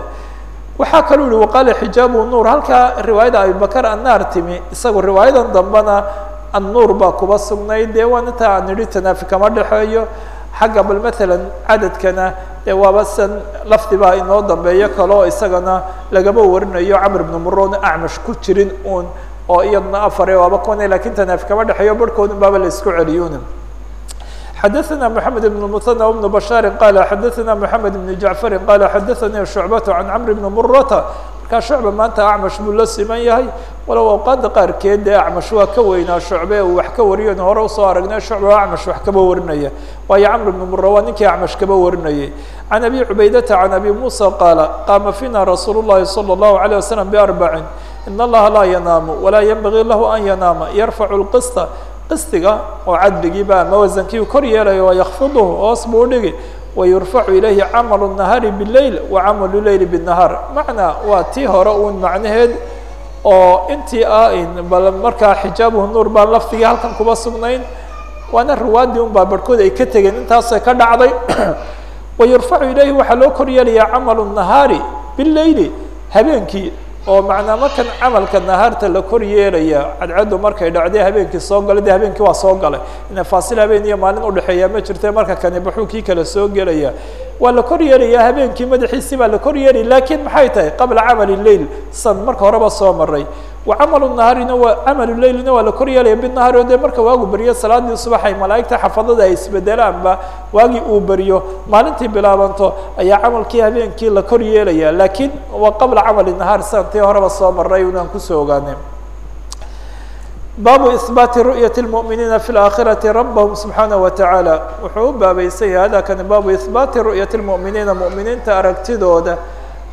waxaa kaluu yihi waqaala xijaabu nuur halkaa riwaayada abibakar annaar timi isagu riwaayadan dambena annuur baa kuba sugnayd dee waan intaa aan nidhi tanaafi kama dhexeeyo xagga bal matalan cadadkana dee waaba san lafdi baa inoo dambeeyo kaloo isagana lagaba warinayo camr ibnu muroona acmash ku jirin un oo iyadna afare waaba kuwana lakin tanaafi kama dhexeeyo barhkoodun baaba la isku celiyuuna xadaثna mحamed بن المثنى وبن بشhاr qال xadaثna mحamed بن جaعفr qال xadaثnي شhuعبة عan cمr بن murata markaa shucba maanta acmash buu la siman yahay walow awqaada qaarkeed dee acmash waa ka weynaa shucbe uu wax ka wariyon hore usoo aragnay shucba acmash wax kaba warinaya waayo camr bn mura waa ninkii acmash kaba warinayay can abi cubaydata can abi musa qaala qaama fina rasuul الlahi salى الlahu عalيه waslم بarbacin in allaha laa yanaamu walaa ynbagii lahu an yanaama yarfacu اlqisطa qistiga oo cadligiiba ama wasankii kor yeelayo waa yakfiduhu hoos buu dhigi wayurfacu ilayhi camalu الnahaari bاleyl wa camalu leyli bالnahaar macnaa waa tii hore uun macnaheed oo intii ah bal markaa xijaabuhu nuur baan lafdigii halkan kuba sugnayn waana riwaadii un baa barhkood ay ka tegeen intaasay ka dhacday wayurfacu ilayhi waxaa loo kor yeelayaa camalu الnahaari bاleyli habeenkii oo macnaa markan camalka nahaarta la kor yeelaya cadcaddu markay dhacday habeenkii soo galay de habeenkii waa soo galay. Faasil habeen iyo maalin udhexeeya ma jirte marka kani baxuu kii kale soo gelaya. Waa la kor yeelaya habeenkii madaxiisii baa la kor yeelaya laakiin maxay tahay? Qabla camali leil san marka horeba soo maray wa camalu nahaarina waa camalu leilina waa la kor yeelaya binahaari o dee marka waagu beriyo salaadii subaxay malaa'igta xafadada ay isbedelaanba waagii uu beriyo maalintii bilaabanto ayaa camalkii habeenkii la kor yeelaya lakin waa qabla camali nahaar sidan tii horeba soo maray unaan kusoo ogaanay baabu ihbaati ru'yati اlmu'miniina fi اlaakhirati rabahum subxaanaه watacaala wuxuu u baabeysay hada kani baabu ihbaati ru'yati اlmu'miniina mu'miniinta aragtidooda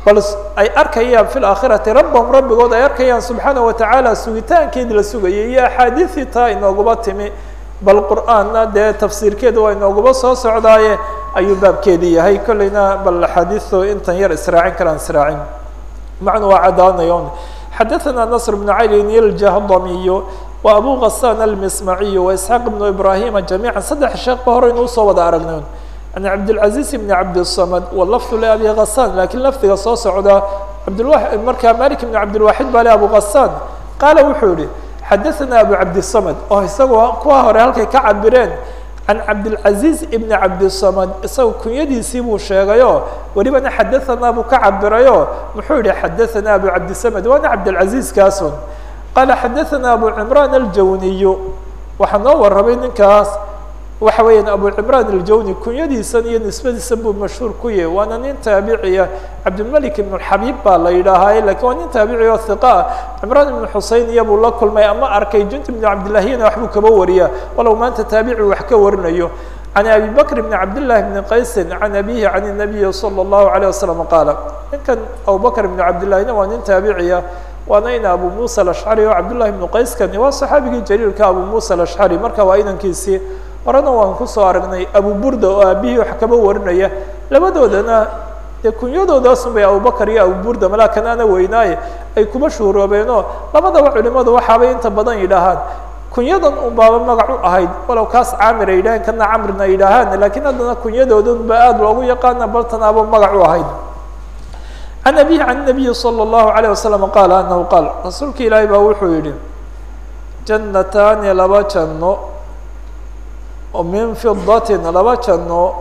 bal ay arkayaan fi laakhirati rabbahum rabbigood ay arkayaan subxaana watacaala sugitaankeedi la sugayay iyo axaadiisii taa inooguba timi. Bal qur'aanna dee tafsiirkeeda waa inooguba soo socdaaye ayuu baabkeedii yahay. Kolleyna bal axaadiistu intan yar israacin karaan israacin. Macnu waa caddaanayo xadaثana nasr bn cali iljahdamiyo wa abu gasaan almismaciyu wa isxaaq bnu ibrahima jamiica saddex sheekba hore inuu soo wada aragnay an cabdilcaziz bn cabdisamad walafdu liabi gasaan lakiin lafdiga soo socda markaa bn cabdilwaxid baa le abu gasaan qaala wuxuu yihi xadaثana abu cabdisamad oo isagoo kuwa hore halkay ka cabireen can cabdilcaziiz ibni cabdisamad isaga kunyadiisii buu sheegayoo welibana xadahanaa buu ka cabirayo muxuu yihi xadahanaa abu cabdisamad waana cabdilcaziiz kaasun qaala xadahanaa abu cimraan aljawniyu waxaa noo warramay ninkaas waxa weeyaan abu cimraan aljawni kunyadiisan iyo nisbadiisan buu mashhuur ku yahay waana nin taabiciya cabdilmalik ibn xabiib baa la yidhaahaa lakin waa nin taabici oo hiqa ah cimraan ibn xusein iyabuu la kulmay ama arkay junti ibn cabdillahiyana waxbuu kaba wariya walow maanta taabici wax ka warinayo can abi bakr bn cabdillahi bni qaysin can abihi can الnabiyi salى اllahu alayه wasalam qaala ninkan abubakr ibn cabdillahina waa nin taabiciya waana ina abu musa alashcari oo cabdullahi ibnu qayskani waa saxaabigii jaliilka abu musa alashcari marka waa inankiisii horena waan kusoo aragnay abu burda oo aabihii wax kaba warinaya labadoodana dee kunyadoodasun bay abubakar iyo abu burda malaa kanaana weynaaye ay kuma shuhuroobeenoo labadaba culimadu waxaabay inta badan yidhaahaan kunyadan un baaba magac u ahayd walow kaas caamir ay yidhaaheen kana camrina ay yidhaahaan lakiin haddana kunyadoodan ba aada loogu yaqaana baltanaaba magac u ahayd can abihi can nabiyi salى اllahu alayه wasalam qaala anahu qaal rasuulka ilaahay baa wuxuu yihi jannataani laba janno oo min fidatin laba janno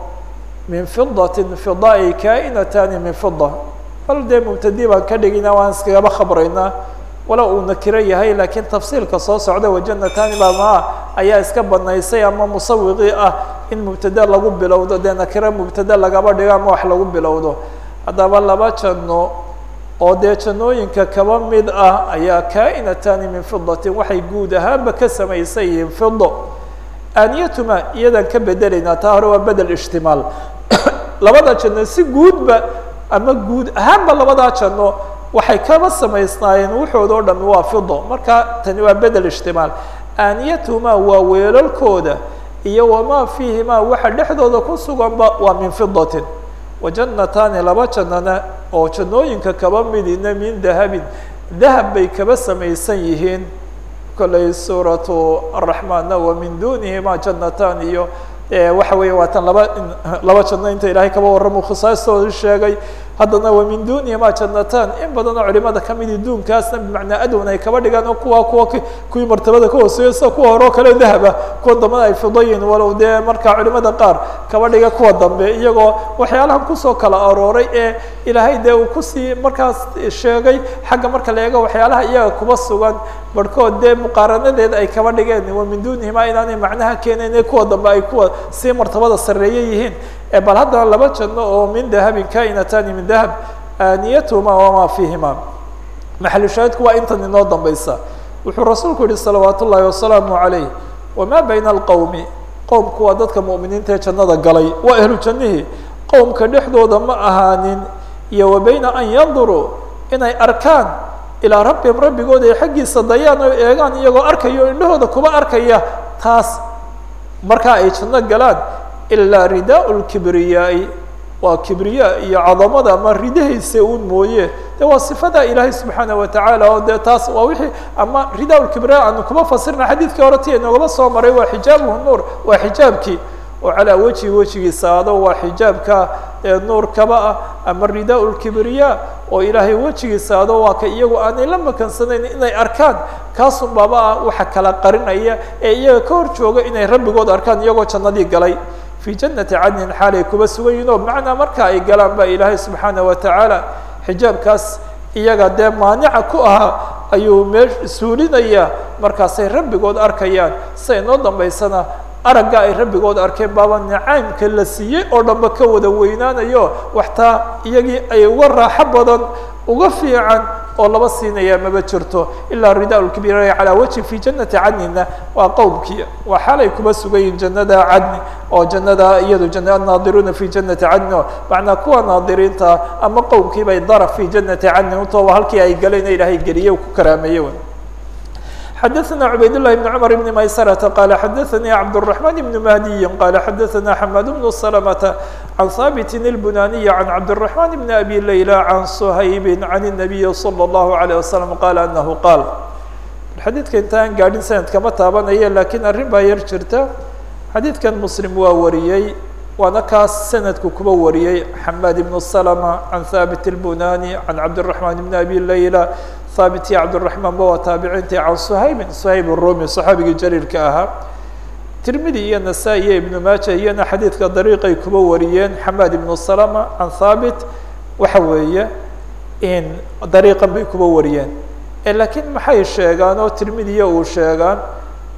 min fidatin fida ay kaa'inataani min fida bal dee mubtadi baan ka dhigina waan iskagaba khabraynaa walow uu nakiro yahay laakiin tafsiilka soo socda wajannataani baa maa ayaa iska banaysay ama musawiqii ah in mubtada lagu bilowdo dee nakiro mubtada lagaba dhigo ama wax lagu bilowdo haddaba laba janno oo dee jannooyinka kaba mid ah ayaa kaa'inataani min fidatin waxay guud ahaanba ka samaysan yihiin fido aaniyatuma iyadaan ka bedelaynaa taa hore waa bedel ishtimaal labada janno si guudba ama guud ahaanba labadaa janno waxay kaba samaysnaayeen wuxooda o dhami waa fido marka tani waa bedel ishtimaal aaniyatumaa waa weelalkooda iyo wamaa fiihimaa waxa dhexdooda ku suganba waa min fidatin wajannataani laba jannana oo jannooyinka kaba midina min dahabin dahab bay kaba samaysan yihiin kollay suuratu araxmaanna wa min dunihima jannatan iyo waxa weeye waatan laba laba janno inta ilaahay kaba warramo khisaastooda sheegay haddana wa min dunihima jannatan. In badanoo culimada kamidi duunkaasna bimacnaa adwan ay kaba dhigaan oo kuwa kuwa kuwii martabada ka hooseeya kuwa hore oo kale dahaba kuwa dambena ay fidayin walow dee markaa culimada qaar kaba dhiga kuwa dambe. Iyagoo waxyaalahan ku soo kala arooray ee ilaahay dee uu ku sii markaas sheegay xagga marka la eego waxyaalaha iyaga kuba sugan barhkood dee muqaaranadeeda ay kaba dhigeen. Wa min dunihima inaanay macnaha keenayn ee kuwa dambe ay kuwa sii martabada sarreeye yihiin. Bal haddana laba janno oo min dahabin kainatani min dahab aaniyatuhuma wamaa fiihima maxalu shaahidku waa intan inoo dambaysa. Wuxuu rasuulku yihi salawaat ullaahi wasalaamu calayh. Wamaa bayna alqowmi qowmku waa dadka mu'miniinta ee jannada galay. Waa ahlu jannihii qowmka dhexdooda ma ahaanin. Iyo wa bayna an yanduruu inay arkaan. Ilaa rabbihim rabbigooda ay xaggiisa dayaan oo eegaan iyagoo arkayo indhahooda kuba arkaya. Taas markaa ay janno galaan ilaa ridaa lkibriyaai waa kibriya iyo cadamada ama ridahaysa un mooye. De waa sifada ilaahay subxaana watacaala oo dee taas waa wixii ama rida lkibriya aanu kuma fasirna xadiidkii hore ti inoogaba soo maray waa xijaabuhu nuur waa xijaabkii. Oo calaa wejihi wejigiisa ado waa xijaabka nuur kaba ah ama ridaa lkibriya oo ilaahay wejigiisa ado waa ka iyagu aanay la makansanayn inay arkaan. Kaasun ah waxa kala qarinaya ee iyaga ka hor jooga inay rabbigood arkaan iyagoo jannadii galay fi janati cadnin xaalay kuba sugan yihiin oo bimacnaa marka ay galaan ba ilaahay subxaana watacaala xijaabkaas iyaga dee maanica ku ahaa ayuu mee suulinaya. Markaasay rabbigood arkayaan. Siday noo dambaysana aragga ay rabbigood arkeen baaba nacaymka la siiyey oo dhanba ka wada weynaanayo. Waxtaa iyagii ay uga raaxo badan uga fiican oo laba siinaya maba jirto ilaa rida lkibira calaa wajhi fi janati cadnina waa qowmkii waa xaalay kuba sugan yihiin jannada cadni oo jannada iyado naadiruuna fi janati cadni macnaa kuwa naadiriinta ama qowmkii bay daraf fi janati cadni utooba halkii ay galeen ilaahay geliye ku karaameeye xdثna عbayd للh بن cمر بن maysرة qال xdثnي cبدالرحمن بن مهدي qال xdثna حماد بن سلمة عن hاbت البناني عن cبدالرحمن بن أbي ليلى عن صhayب عن النبي صلى الله عليه وسلم qال أنه qاal xadيidka intaan gaadhin sanadka ma taabanaya lakiin arrin baa yar jirta xadiidkan msلم waa wariyey waana kaas sanadku kuba wariyey حmاd بن سلمة عن hاbت البناني عن cبدالرحمن بن أbي ليلى haabit iyo cabdiraxmaan ba waa taabiciintii can suhaymin suhayb rumi saxaabigii jaliilka ahaa. Tirmidi iyo nasaa-i iyo ibnu maaja iyana xadiidka dariiqay kuba wariyeen xamaad ibnu salama can thaabit waxa weeye in dariiqan bay kuba wariyeen. Eh, Lakiin maxay sheegaan oo tirmidiya uu sheegaan?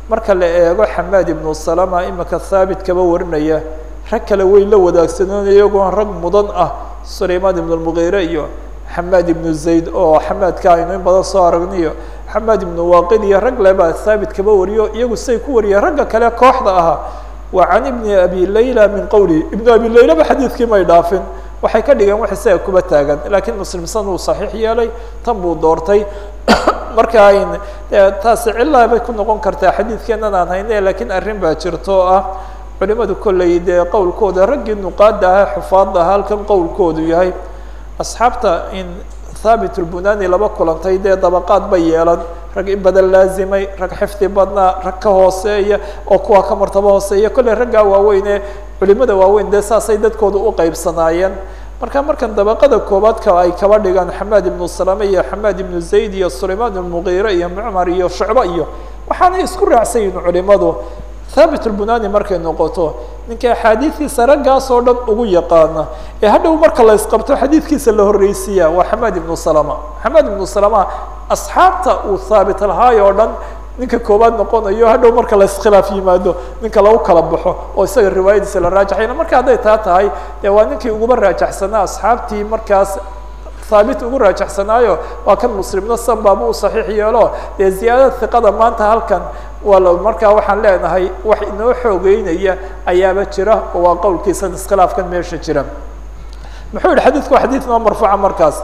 Marka la eego xamaad ibnu salama imika thaabit kaba warinaya rag kale way la wadaagsaneen iyagoon rag mudan ah sulaymaan ibn iyo xamaad ibnu zayd oo xamaadka aynu in badan soo aragniyo xamaad ibnu waaqid iyo rag leba thaabit kaba wariyo iyagu say ku wariyeen ragga kale kooxda ahaa. Wa can ibni abi layla min qowlihi ibnu abi laylaba xadiidkii may dhaafin. Waxay ka dhigeen wax isaga kuba taagan laakiin muslimsan uu saxiix yeelay tan buu doortay. Marka ayn taasi cilaa ku noqon kartaa xadiidkeenan aan hayne lakiin arrin baa jirto ah. Culimadu kolley dee qowlkooda raggii nuqaada aha xufaadda aha halkan qowlkoodu yahay asxaabta in thaabit lbunani laba kulantay dee dabaqaad bay yeelan. Rag in badan laazimay rag xifdi badnaa rag ka hooseeya oo kuwa ka martabo hooseeya. Kolley raggaa waaweyne culimada waaweyn dee saasay dadkooda u qeybsanaayeen marka markan dabaqada koobaadka ay kaba dhigaan xamaad ibnu salame iyo xamaad ibnu zayd iyo sulaymaan ibnmugiire iyo mucmar iyo shucba iyo waxaanay isku raacsan yihiin culimadu. Thaabit lbunani markay noqoto ninka axaadiidiisa raggaas oo dhan ugu yaqaana. Ee hadhow marka la isqabto xadiidkiisa la horreysiiya waa xamaad ibnu salama. Xamaad ibnu salama asxaabta uu thaabit lahaay oo dhan ninka koobaad noqonayo hadhow marka la iskhilaaf yimaado ninka lagu kala baxo oo isaga riwaayadiisa la raajaxayna marka hadday taa tahay dee waa ninkii uguba raajaxsanaa asxaabtii markaas haabit ugu raajaxsanaayo waa kan muslimna sanbaabu u saxiix yeelo. Dee ziyaadada hiqada maanta halkan waa la markaa waxaan leenahay wax inoo xoogeynaya ayaaba jira oo waa qowlkiisan iskhilaafkan meesha jira. Muxuu yihi xadiidku waa xadiid noo marfuuca markaas.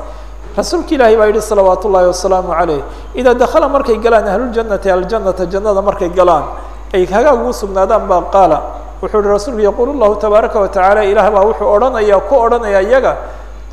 Rasuulka ilaahi baa yihi salawaat ullaahi wasalaamu caleyh idaa dakala markay galaan ahluljannati aljanata jannada markay galaan ay hagaag ugu sugnaadaan baa qaala. Wuxuu yihi rasuulku yaquul llahu tabaaraka watacaala ilaah baa wuxuu odhanaya ku odhanaya iyaga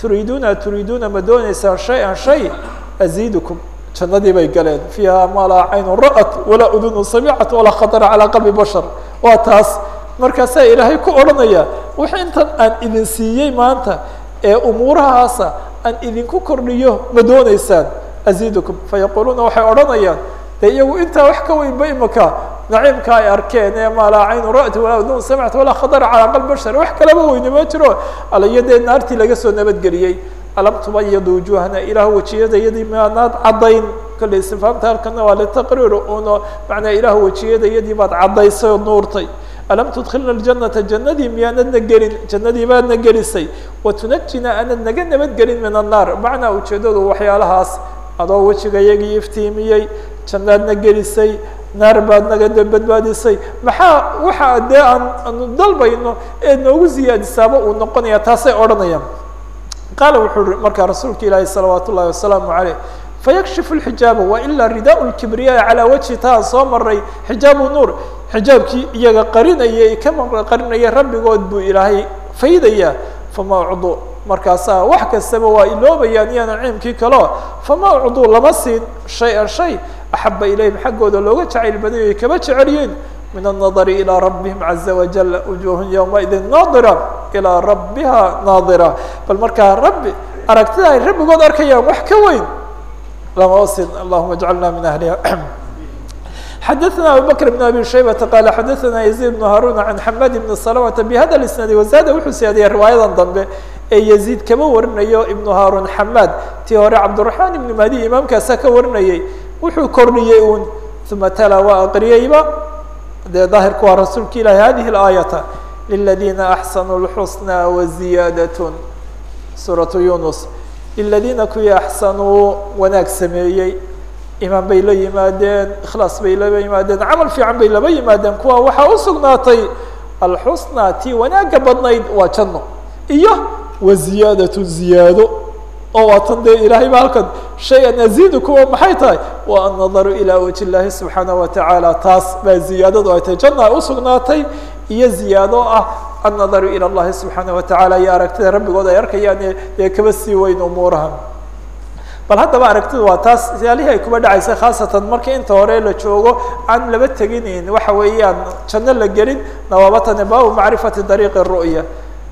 turiiduuna turiiduuna ma dooneysaan shay-an shay aziidukum jannadii bay galeen fiiha maa caynun ra'at walaa udunu samicat walaa khatara calaa qalbi bashar waa taas markaasaa ilaahay ku odhanaya wix intan aan idin siiyey maanta ee umuurahaasa aan idinku kordhiyo ma dooneysaan aziidukum fayaquuluuna waxay odhanayaan de iyagu intaa wax ka weynba imaka. Naciimka ay arkeen ee maa laa caynu ra'ti walaa udun samcat walaa khatara calaa qalb bashar. Wax kalaba weyne ma jiro. Alayo dee naartii laga soo nabadgeliyey. Alam tubayadu wujuhana ilaah wejiyadayadii maanaad caddayn. Kolley istifaamta halkana waa litaqriir uno. Macnaa ilaah wejiyadayadii baad caddaysay oo nuurtay. Alam tudkilna aljanata jannadii miyaanadna gelin jannadii baadna gelisay. Watunajina aanad naga nabadgelin min annaar macnaa ujeedadu waxyaalahaas adoo wejigayagii iftiimiyey jannaadna gelisay naar baad naga badbaadisay. Maxaa waxa dee aan aanu dalbayno ee noogu ziyaadisaaba uu noqonaya taasay odhanayaan. Qaala wuxuu ui markaa rasuulka ilaahi salawaat ullahi wasalaamu caleyh fayakshifu lxijaaba wa ilaa ridaa lkibriyaa calaa wajhi taan soo maray xijaabu nuur. Xijaabkii iyaga qarinayay ka qarinaya rabbigood buu ilaahay faydayaa. Fama ucdu markaasaa wax kastaba waa iloobayaan iyo naciimkii kaleo fama ucduu lama siin shay-an shay axaba ilayhim xaggooda looga jacayl badany ay kaba jecelyiin min النadri ilىa rabihim caزa wajal wujuh ywmaidin naadira ilىa rabiha naadira bal markaa rabbi aragtida ay rabbigood arkayaan wax ka weyn lama osin allahuma اjcalna min ahliha xadaثna abu bkr بn abi shaybata qala xadaثna yaزيid بn haruna can xamad bn slmta bhada isnaadi wazada wuxuu siyaadiyay riwaayadan dambe ee yaziid kama warinayo ibnu harun xamad tii hore cabdالرaحman ibn mahdi imaamkaasa ka warinayay wuxuu kordhiyey un uma tala waa aqriyeyba dee daahirku waa rasuulka ilahi hadihi اlaayata liladina axsanuu اlxusnى waziyaadaة suuraةu yunus liladina kuwii axsanuu wanaag sameeyey imaan bay la yimaadeen ikhlaas bay laba yimaadeen camal fiican bay laba yimaadeen kuwa waxaa usugnaatay alxusnى tii wanaaga badnayd waa janno iyo waziyaadaة ziyaado oo waa tan dee ilaahay ba halkan shay-an aziidukum oo maxay tahay? Wa annadaru ilaa waji illaahi subxaana watacaala taas baa ziyaadadu ay tahay. Janna ay usugnaatay iyo ziyaado ah. Annadaru ila llahi subxaana watacaala iyo aragtida rabbigood ay arkayaane dee kaba sii weyn umuurahan bal haddaba aragtidu waa taas siyaalihii ay kuba dhacaysa khaasatan markii inta hore la joogo aan laba teginin. Waxa weeyaan janno la gelin nawabatane baabu macrifati dariiqi ru'ya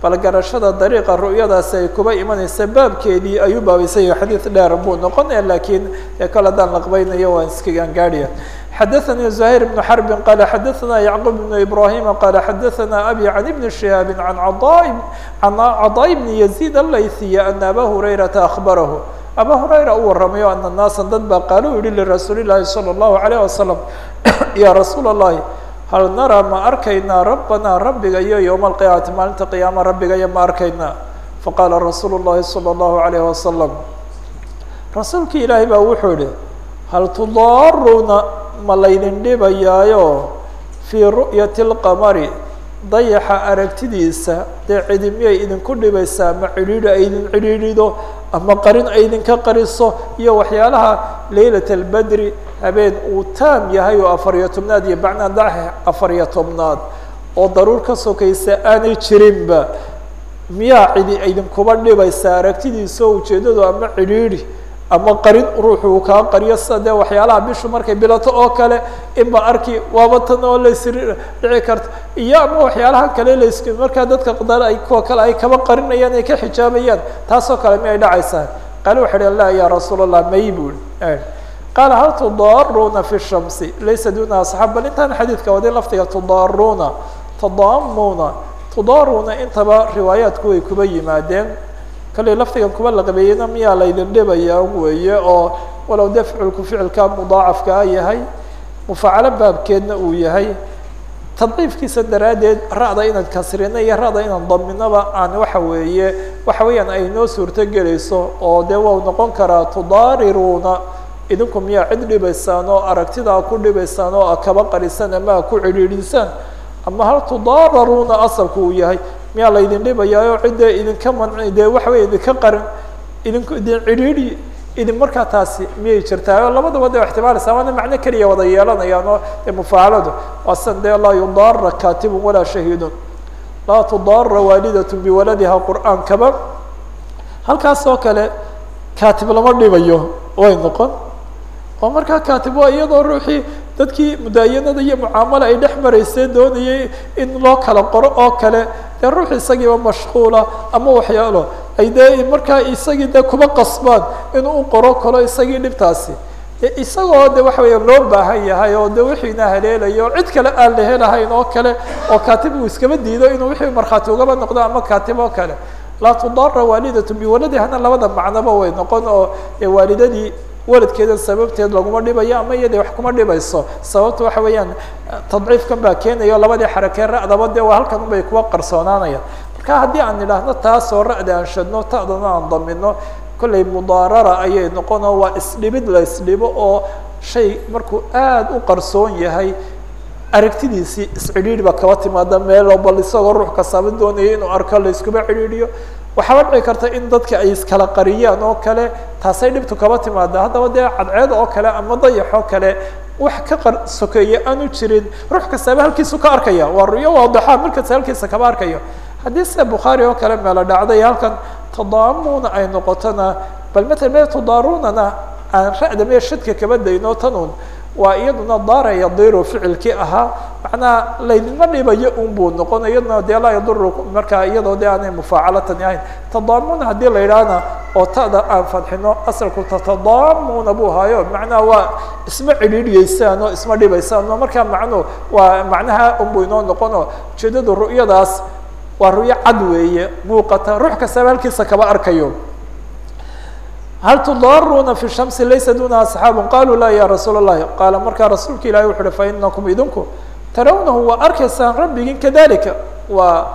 bal garashada dariiqa ru'yadaasi ay kuba imanaysa baabkeedii ayuu baabaysay xadiid dheer buu noqonaya lakiin kale haddaan laqbaynayo waan iskagaan gaadhaya xadaثnي زهير بن حرب qال xadaثna يعقوب بن إبراهيم qال xadaثna أbي عن بن شهاaب عن عن cضاء بن يزيد الlayثي أن أbا هريرةa أخبره أbا هريرة u waramayo أن الناaسa dad baa qaalu yihi لرasuuل الlahi صلى الله عليه وسلم yا رasuul الlahi hal nara ma arkaynaa rabbanaa rabbiga iyo yowma alqiyaamati maalinta qiyaama rabbigaiyo ma arkaynaa. Faqaala rasuulu llahi sala allahu alayhi wasalam rasuulkii ilaahay baa wuxuu idhi hal tudaaruuna ma laydin dhibayaayo fii ru'yati alqamari? Dayaxa aragtidiisa dee cidi miyay idinku dhibaysaa ma cidhiidhi ay idin cidhiidhido ama qarin ay idinka qariso iyo waxyaalaha leylat albedri habeen uu taam yahay oo afariyo tobnaad iyo bacnaa dax afariyo tobnaad oo daruur ka sokaysa aanay jirinba. Miyaa cidi idinkuba dhibaysaa aragtidiisa ujeeddadu ama cidhiidhi ama qarin ruuxu uu kaa qariyo sida dee waxyaalaha bishu markay bilato oo kale inba arki waaba tan oo laysri dhici karto iyo ama waxyaalaha kale lays markaa dadka qadar ay kuwa kale ay kaba qarinayaan ay ka xijaabayaan taasoo kale mi ay dhacaysaa qaale waxa hi la ya rasuul allah may bui qaala hal tudaaruna fi shamsi? Laysa duna asxaab bal intaan xadiidka wadin laftiga tudaaruna tadaamuna tudaaruna intaba riwaayaadku way kuba yimaadeen kallay laftigan kuba la qabeeyena miyaa laydin dhibayaa weeye oo walow dee ficilku ficilka mudaacafkaa yahay mufaacalo baabkeedna uu yahay tadciifkiisa daraaddeed ra'da inaan kasrino iyo ra'da inaan daminaba aan waxa weeye waxa weeyaan ay noo suurto oo dee wau noqon karaa tudaariruuna idinku miyaa cid dhibaysaan oo aragtidaa ku dhibaysaan oo kaba qarisaan ama ku cidhiidhisaan ama hal tudaararuuna asalku uu yahay miyaa laydin dhibayaa oo cidda idinka manci dee waxa wey idinka qarin idinku idin cidhiidhi idin markaa taasi miyay jirtaa oo labadaba de ixtimaalaysa waana macno keliya wada yeelanayaan oo dee mufaacaladu waa san dee laa yudaara katibun walaa shahiidun. Laa tudaara waalidat biwaladiha qur'aankaba halkaas kale katib lama dhibayo way noqon. Oo markaa katib waa iyadoo ruuxii dadkii mudaayanada iyo mucaamala ay dhex maraysee doonayay in loo kala qoro oo kale dee ruux isagiiba mashquula ama waxyaalo. Ay dee markaa isagii dee kuba qasbaan inuu u qoro kalo isagii dhibtaasi. De isagoo de waxa weya loo baahan yahay oo de wixiina haleelayo o cid kale aan la helahayn oo kale oo katib uu iskaba diido inuu wixii markhaati ugaba noqdo ama katib oo kale. Laa tudaara waalidat biwaladihana labada macnoba way noqon oo waalidadii waladkeeda sababteed laguma dhibayo ama iyada wax kuma dhibayso. Sababta waxa weeyaan tadciifkan baa keenaya labadii xarakee ra'daba de waa halkan unbay kuwa qarsoonaanayaan marka haddii aan idhaahno taasoo ra'da aan shadno ta'dana aan damino kollay mudaarara ayay noqonoo waa isdhibid la isdhibo oo shay markuu aada u qarsoon yahay aragtidiisii iscidhiidhi ba kaba timaada meelo bal isagoo ruux kasaaba doonaya inuu arko la iskuba cidhiidhiyo waxaaba dhici karta in dadka ay iskala qariyaan oo kale taasay dhibtu kaba timaada haddaba dee cadceed oo kale ama dayax oo kale wax ka qar sokeeye aanu jirin. Ruux kastaaba halkiisu ka arkaya waa ruyo waadaxa markasta halkiisa kaba arkayo. Haddii sida bukhaari oo kale meelo dhacday halkan tadaamuna ay noqotona bal matala me tudaarunana aan ra'da mee shadka kaba dayno tanun waa iyaduna daara yadiru ficilkii ahaa. Macnaa laydinma dhibayo un buu noqon iyaduna dee laa yaduru markaa iyadoo de aanay mufaacalatani ahayn. Tadaamuna haddii la yidhaahna oo ta'da aan fadxino asalku tatadaamuna buu haayo. Macnaha waa isma cidhiidhiyeysaan oo isma dhibaysaan oo markaa macnu waa macnaha unbuu inoo noqono ujeedada ru'yadaas waa ru'yo cad weeye. Muuqata ruux kastaba halkiisa kaba arkayo hal tudaaruna fi shamsi laysa dunaha saxaabu qaluu laa ya rasuul اllahi qaala markaa rasuulka ilahi wuxu uhi fainakum idinku tarawnahu waa arkaysaan rabbigin kadalika waa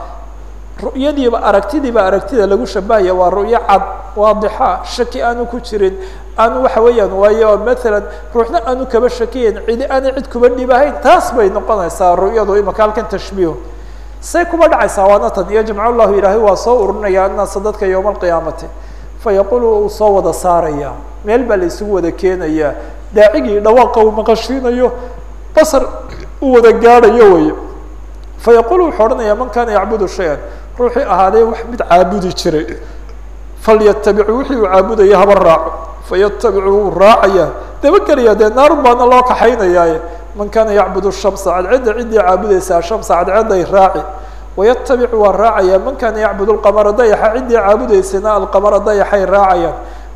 ru'yadiiba aragtidiiba aragtida lagu shabahaya waa ru'yo cad waadixa shaki aanu ku jirin aanu waxa weeyaan waayo maalan ruuxna aanu kaba shakiyayn cidi aanay cid kuba dhibahayn taas bay noqonaysaa ru'yadu imaka halkan tashbiihu say kuba dhacaysaa waana tan yajmac llahu ilaahay waa soo ururinaya annaasa dadka yowma alqiyaamati fayaqulu uu soo wada saaraya. Meel baa la isugu wada keenaya. Daacigii dhawaaqa uu maqashiinayo basar uu wada gaadhayo wey fayaqulu wuxuu odhanaya man kana yacbudu shay-an? Ruuxii ahaaday wax mid caabudi jiray falyatabicu wixii uu caabudaya haba raaco. Fayatabicu wuu raacaya. Dabagelaya dee naarun baana loo kaxaynayaaye. Man kana yacbud shamsa cadcedda ciddii caabudaysaa shamsa cadceday raaci wayatabicu waa raacaya man kana yacbud lqamara dayaxa ciddii caabudaysana alqamara dayaxay raacayaan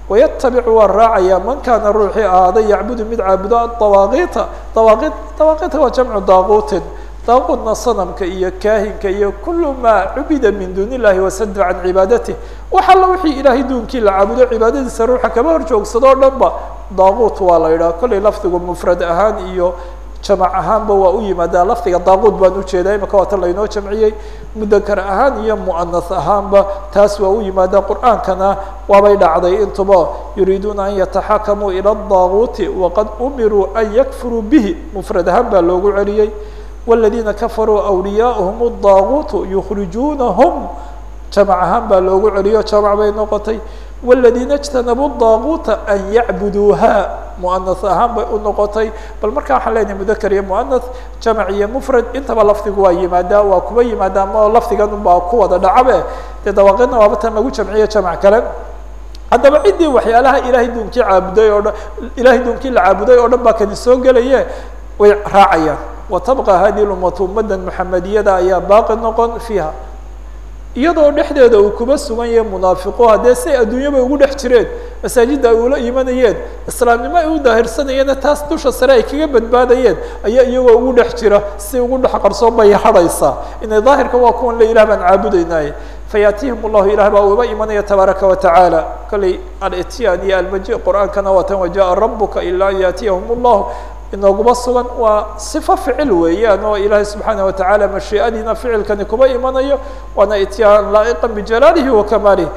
wayatabicu waa raacaya man kaana ruuxii ahaaday yacbudu mid caabudo adawaaqiita dawaaqi dawaaqiita waa jamcu daaquutin daaquudna sanamka iyo kaahinka iyo kulu maa cubida min duuni illahi wasada can cibaadati wax alla wixii ilaahay duunkii la caabudo cibaadadiisa ruuxa kama hor joogsado o dhan daaquut waa la yidhaha kollay lafdigu mufrad ahaan iyo jamac ahaanba waa u yimaada lafdiga daaquud baan u jeedaa imika waata laynoo jamciyey. Mudakar ahaan iyo muanas ahaanba taas waa u yimaada qur'aankana waabay dhacday intuba yuriiduuna an yataxakamuu ila daaguuti waqad umiruu an yakfuruu bihi. Mufrad ahaan baa loogu celiyey wاladiina kafaruu awliyaahum اdaaguutu yukhrijuunahum. Jamac ahaan baa loogu celiyo jamac bay noqotay wاladiina اjtanabuu daaguuta an yacbuduuha muanas ahaan bay u noqotay bal markaa waxaan leenahay mudakar iyo muanas jamac iyo mufrad intaba lafdigu waa yimaadaa waa kuba yimaadaa ma lafdigan baa ku wada dhacabe dee dawaaqidna waaba tan lagu jamciye jamac kale haddaba ciddii waxyaalaha ilahay duunkii caabuday oo dhan ilahay duunkii la caabuday oo dhan baa kani soo gelaye way raacayaan watabqa hadihi lumatu ummaddan muxamediyada ayaa baaqi noqon fiiha iyadoo dhexdeeda uu kuba sugan yahay munaafiqo haddee say adduunyaba ugu dhex jireen masaajidda ay ula imanayeen islaamnimo ay u daahirsanayeenna taas dusha sare ay kaga badbaadayeen ayaa iyagoo ugu dhex jira si ugu dhex qarsoon bay hadhaysaa. Inay daahirka waa kuwan le ilah baan caabudaynaaye fayaatihim allahu ilah baa uba imanaya tabaaraka watacaala kollay alityaan iyo almaji qur'aankana waa tan wajaءa rabuka ilaa an yaatiyahum اllahu inooguma sugan waa صifo ficil weeyaan oo ilaahay subxaanaه wataعala mashii'adiina ficilkani kuba imanayo waana ityaan laa'iqa bijalaalihi wakamaalihi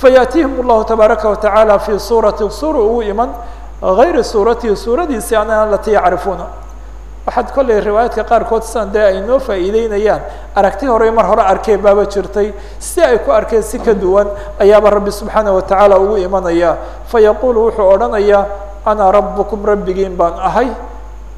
fayaatihim اllahu tabaaraka wataعala fi suurati suura ugu iman gayri suuratihi suuradiisi ana alati yacrifuuna waxaad kollay riwaayaadka qaarkood sidan dee ay noo faa'iideynayaan aragti horey mar hore arkeen baaba jirtay si ay ku arkeen si ka duwan ayaaba rabbi subxaanaه watacaala ugu imanaya fayaqulu wuxuu odhanayaa ana rabukum rabbigiin baan ahay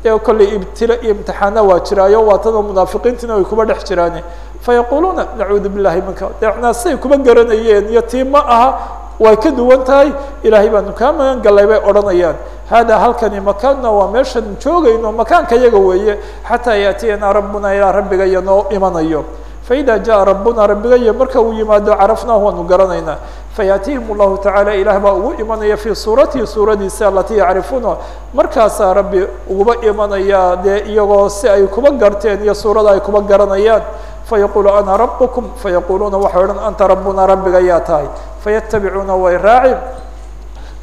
dee kollay ibtila iyo imtixaana waa jiraayo waa tadoo munaafiqiintiina way kuba dhex jiraan fayaquluuna nacuudu billahi minka. Deecnaa siay kuba garanayeen iyo tii aha way ka duwan tahay ilaahay baanu kaa magan gallay bay odhanayaan. Hada halkani makaanna waa meeshan joogayno makaanka yaga weeye xataa yaatiyana rabbuna ilaa rabbiga iyo noo imanayo faida jaءa rabuna rabbigayo marka uu yimaado carafnaahu waanu garanaynaa fayaatihim اllahu taعala ilah baa ugu imanaya fii suuratihi suuradiisa alatii yacrifuuna markaasaa rabbi uguba imanaya dee iyagoo si ay kuba garteen iyo suurada ay kuba garanayaan fayaqulu ana rabkm fayaquluuna waxay odhan anta rabuna rabbiga yaa tahay fayatabicuuna way raaci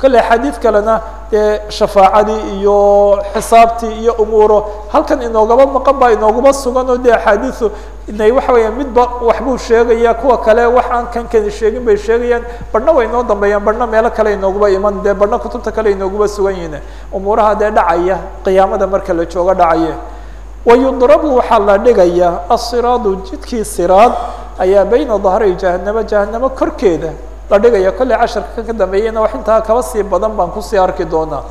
kolley xadiid kalena dee shafaacadii iyo xisaabtii iyo umuuro halkan inoogaba maqan baa inoogaba sugan oo dee axaadiisu inay waxa weeyaan midba waxbuu sheegaya kuwa kale wax aan kan kani sheegin bay sheegayaan. Barhna way inoo dambeeyaan barhna meelo kale inooguba iman dee barhna kutubta kale inooguba sugan yihiin. Umuuraha dee dhacaya qiyaamada marka la joogo dhacaye wayudrabu waxaa la dhigaya asiraadu jidkii siraad ayaa bayna dahray jahanamo jahanamo korkeeda la dhigaya kolley casharka ka dambeeyana wax intaa kaba sii badan baan ku sii arki doonaa.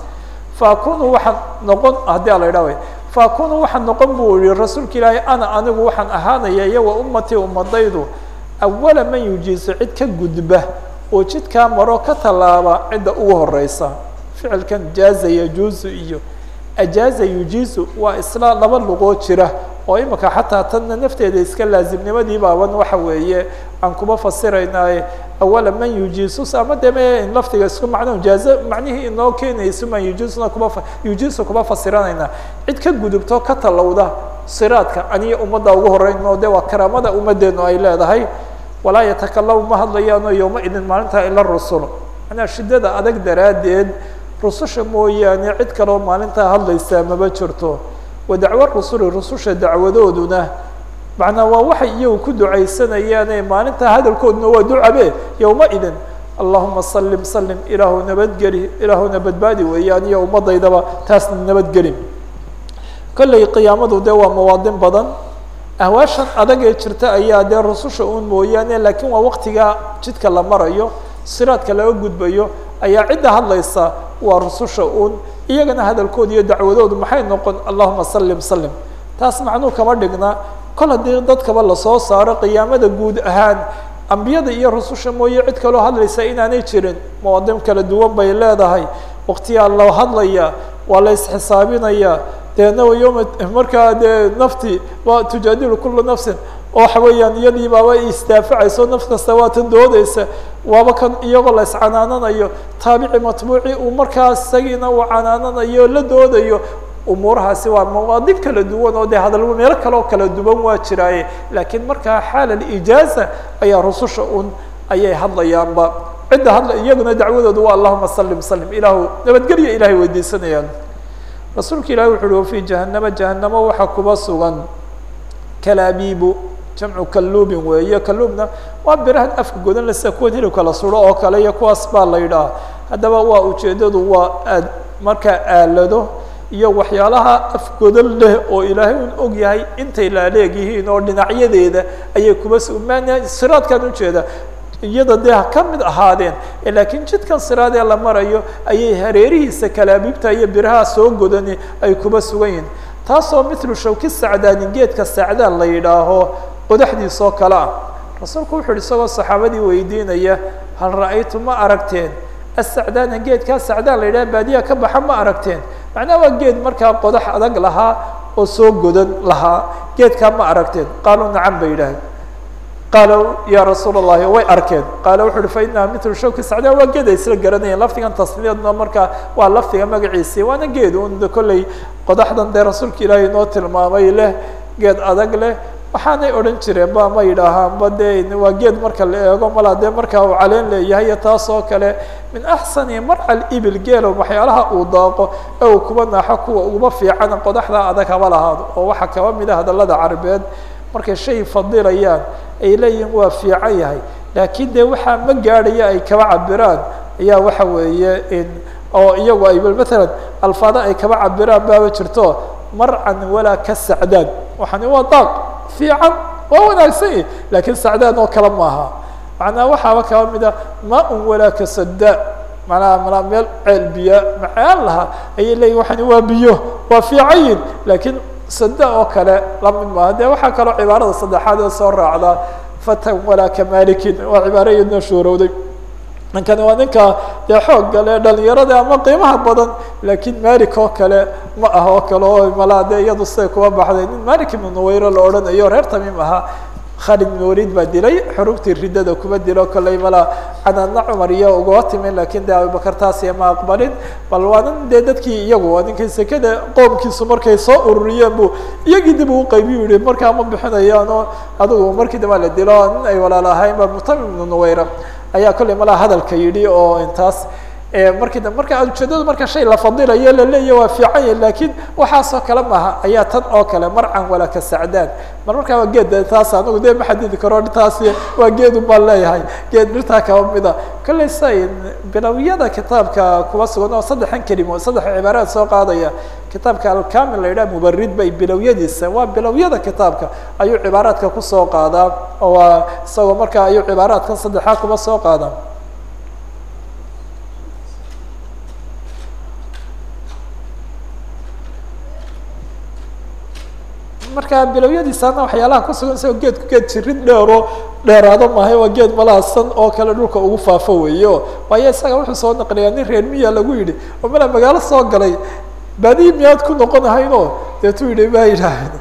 Faakunu waxaan noqon haddii ala idhaha way. Faakunu waxaan noqon buu yihi rasuulka ilaahay ana anigu waxaan ahaanaya iyo wa ummatii ummadaydu awala man yujiisu cid ka gudba oo jidkaa maro ka tallaaba cidda ugu horeysa ficilkan jaaza yajuuzu iyo ajaaza yujiizu waa isla laba luqoo jira oo imika xataa tanna nafteeda iska laazimnimadii baaban waxa weeye aan kuba fasiraynaaye awala man yujiisus ama de me laftiga isku macno jaazo macnihii inoo keenayso man yujiisuna kuba yujiisu kuba fasiranaynaa cid ka gudubto ka talowda siraadka aniyo ummadda ugu horeyno de waa karaamada ummaddeenu ay leedahay walaa yatakalamu ma hadlayaano yowma idin maalintaa ila rusul manaa shiddada adag daraaddeed rususha mooyaane cid kaloo maalintaa hadlaysaa maba jirto wa dacwo rusuli rususha dacwadooduna macnaa waa waxay iyagu ku ducaysanayaane maalintaa hadalkooduna waa ducabe yowma idin. Allahuma salim salim ilaahu nabadgeli ilaahuna badbaadi weeyaan iyo ummadaydaba taasna nabadgeli kolley qiyaamadu dee waa mawaadin badan. Ahwaashan adag ee jirta ayaa dee rususha uun mooyaane laakiin waa waktigaa jidka la marayo siraadka laga gudbayo ayaa cidda hadlaysa waa rususha uun. Iyagana hadalkooda iyo dacwadoodu maxay noqon? Allahuma salim salim taas macnuu kama dhigna kol haddii dadkaba la soo saaro qiyaamada guud ahaan. Ambiyada iyo rususha mooye cid kaloo hadlaysa inaanay jirin mawaadin kala duwan bay leedahay. Waktiyaa loo hadlaya waa la isxisaabinaya. Deena yoma markaa dee nafti waa tujaadilu kula nafsin. Oo waxa weeyaan iyadii baaba isdaafacayso naf kasta waa tan doodeysa waaba kan iyagoo la iscanaananayo. Taabici matbuuci uu markaas isagiina uu canaananayo la doodayo umuurahaasi waa mawaadib kala duwan oo dee hadalba meelo kale kala duwan waa jiraaye laakiin markaa xaal alijaaza ayaa rususha un ayay hadlayaanba. Cidda hadla iyaguna dacwadoodu waa allahuma salim salim ilaahu nabadgelya ilahay weydiisanayaan. Rasuulka ilahi wuxu uhi wafi jahanama jahanamo waxaa kuba sugan. Kalaabibu jamcu kaluubin weeye. Kaluubna waa birahan afka godan lasa kuwan hilibka la oo kale iyo kuwaas baa la yidhaha haddaba waa ujeedadu waa aad markaa aalado iyo waxyaalaha afgodan leh oo ilaahay un og yahay intay laaleeg yihiin oo dhinacyadeeda ayay kuba su maana siraadkan ujeeda iyada dee ka mid ahaadeen laakiin jidkan siraad ee la marayo ayay hareerihiisa kalaabiibta iyo biraha soo godani ay kuba sugan yihiin. Taasoo mithlu shawki sacdaani geedka sacdaan la yidhaaho qodaxdiisoo kale ah. Rasuulku wuxu uhi isagoo saxaabadii weydiinaya hal ra'aytu ma aragteen? Asacdaana geedkaa sacdaan la yidhaha baadiya ka baxa ma aragteen macnaha waa geed markaa qodax adag lahaa oo soo godan lahaa. Geedkaa ma aragteen. Qaaluu nacam bay yidhaaheen qaala ya rasuul الlahi way arkeen. Qaala wuxu uhi fainaha mitlu shawki sacdaan waa geed ay isla garanayeen. Lafdigan tasniyadna markaa waa lafdiga magaciisii. Waana geed un kolley qodaxdan dee rasuulka ilaahay inoo tilmaamay leh geed adag leh waxaanay odhan jireen ba ma yidhaahaanba de waa geed marka la eego malaa dee markaa uu caleen leeyahay iyo taas kale. Min axsani marcal ibil geelo waxyaalaha uu daaqo ee uu kuba naaxo kuwa uguba fiican qodaxda adag haba lahaado oo waxaa kaba mid a hadalada carabeed markay shay fadilayaan ay leeyihiin waa fiican yahay. Laakiin dee waxaa ma gaadhaya ay kaba cabiraan ayaa waxa weeye in oo iyagu ay matalan alfaada ay kaba cabiraan baaba jirto. Marcan walaa ka sacdaan. Waxani waa daaq fiican waa wanaagsan laakiin sacdaan oo kale maaha. Macnaha waxaaba kaba mid a maa-un walaa ka sada manaa manaa meel ceel biya macaan lahaa ayay leeyihiin waxani waa biyo waa fiican yihiin laakiin sada oo kale la mid maaha. De waxaa kaloo cibaarada saddexaad ee soo raacda fatan walaa ka malikin waa cibaaro iyadna shuurowday ninkani waa ninka dee xoog gale dhalinyarada ama qiimaha badan. Laakiin malik oo kale ma ah oo kale oo malaa iyadu siday kuba baxday nin malik ibnu nuwayro la odhanayo reer tamiim ahaa. Khalid ibn baa dilay xurugtii riddada kuba dilo kolley malaa canaadna cumar iyo ugaba timin laakiin de abubakar taasiya ma aqbalin. Bal waa nin dee dadkii iyagu ninkii sekada qoomkiisu markay soo ururiyeen bu iyagii dib uu qaybiyu yihi markaa ma bixinayaan adigu markii dambaa la dilo nin ay walaal ahayn ba mutamim ibnu nuwayra ayaa kolley malaa hadalka yidhi oo intaas markii da marka ujeedadu marka shay la fadilayo laleeyahy waa fiican yahi lakiin waxaasoo kale maaha ayaa tan oo kale marcan walaa ka sacdaan. Mar markaa waa geed taas anigu dee ma xadidi karo taasi waa geedu baan leeyahay geed dhirtaa kaba mida. Kolley say bilawiyada kitaabka kuwa sugan oo saddexan kelimo saddex cibaaraad soo qaadaya kitaabka alkamil la yidhaha mubarid bay bilowyadiisa waa bilowyada kitaabka ayuu cibaaraadka ku soo qaadaa oo isagoo markaa ayuu cibaaraadkan saddexaa kuba soo qaadaa. Marka bilowyadiisana waxyaalaha kusugan isagoo geedku geed jirid dheero dheeraado maahay waa geed malaasan oo kale dhulka ugu faafo weeyo. Waayo isaga wuxuu soo naqliyaa nin reer miya lagu yidhi oo mala magaalo soo galay baadiyi miyaad ku noqonahaynoo deetuu yidhi ma yidhaahd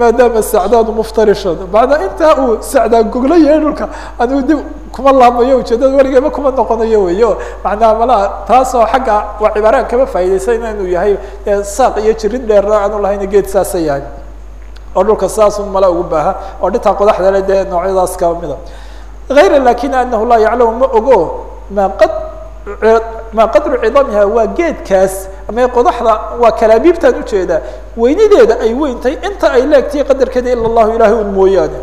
maadaama sacdaanu muftarishan macnaa intaa uu sacdaan goglo yahay dhulka anigu dib kuma laamayo ujeedada weligeyba kuma noqonayo weyo. Macnaha malaa taasoo xagga waa cibaaraan kama faa'idaysayna inuu yahay saaq iyo jirid dheerna aanu lahayna geed saasa yahay. Oo dhulka sidaasun mala ugu baaha oo dhintaa qodaxda le dee noocyadaas kaba mida. Hayra laakiin anahu laa yaclamu ma ogo maa qad maa qadru cidamiha waa geedkaas ama qodaxda waa kalaabiibtaan u jeedaa weynideeda ay weyntahay inta ay leegtahay qadarkeeda ila allahu ilahay un mooyaane.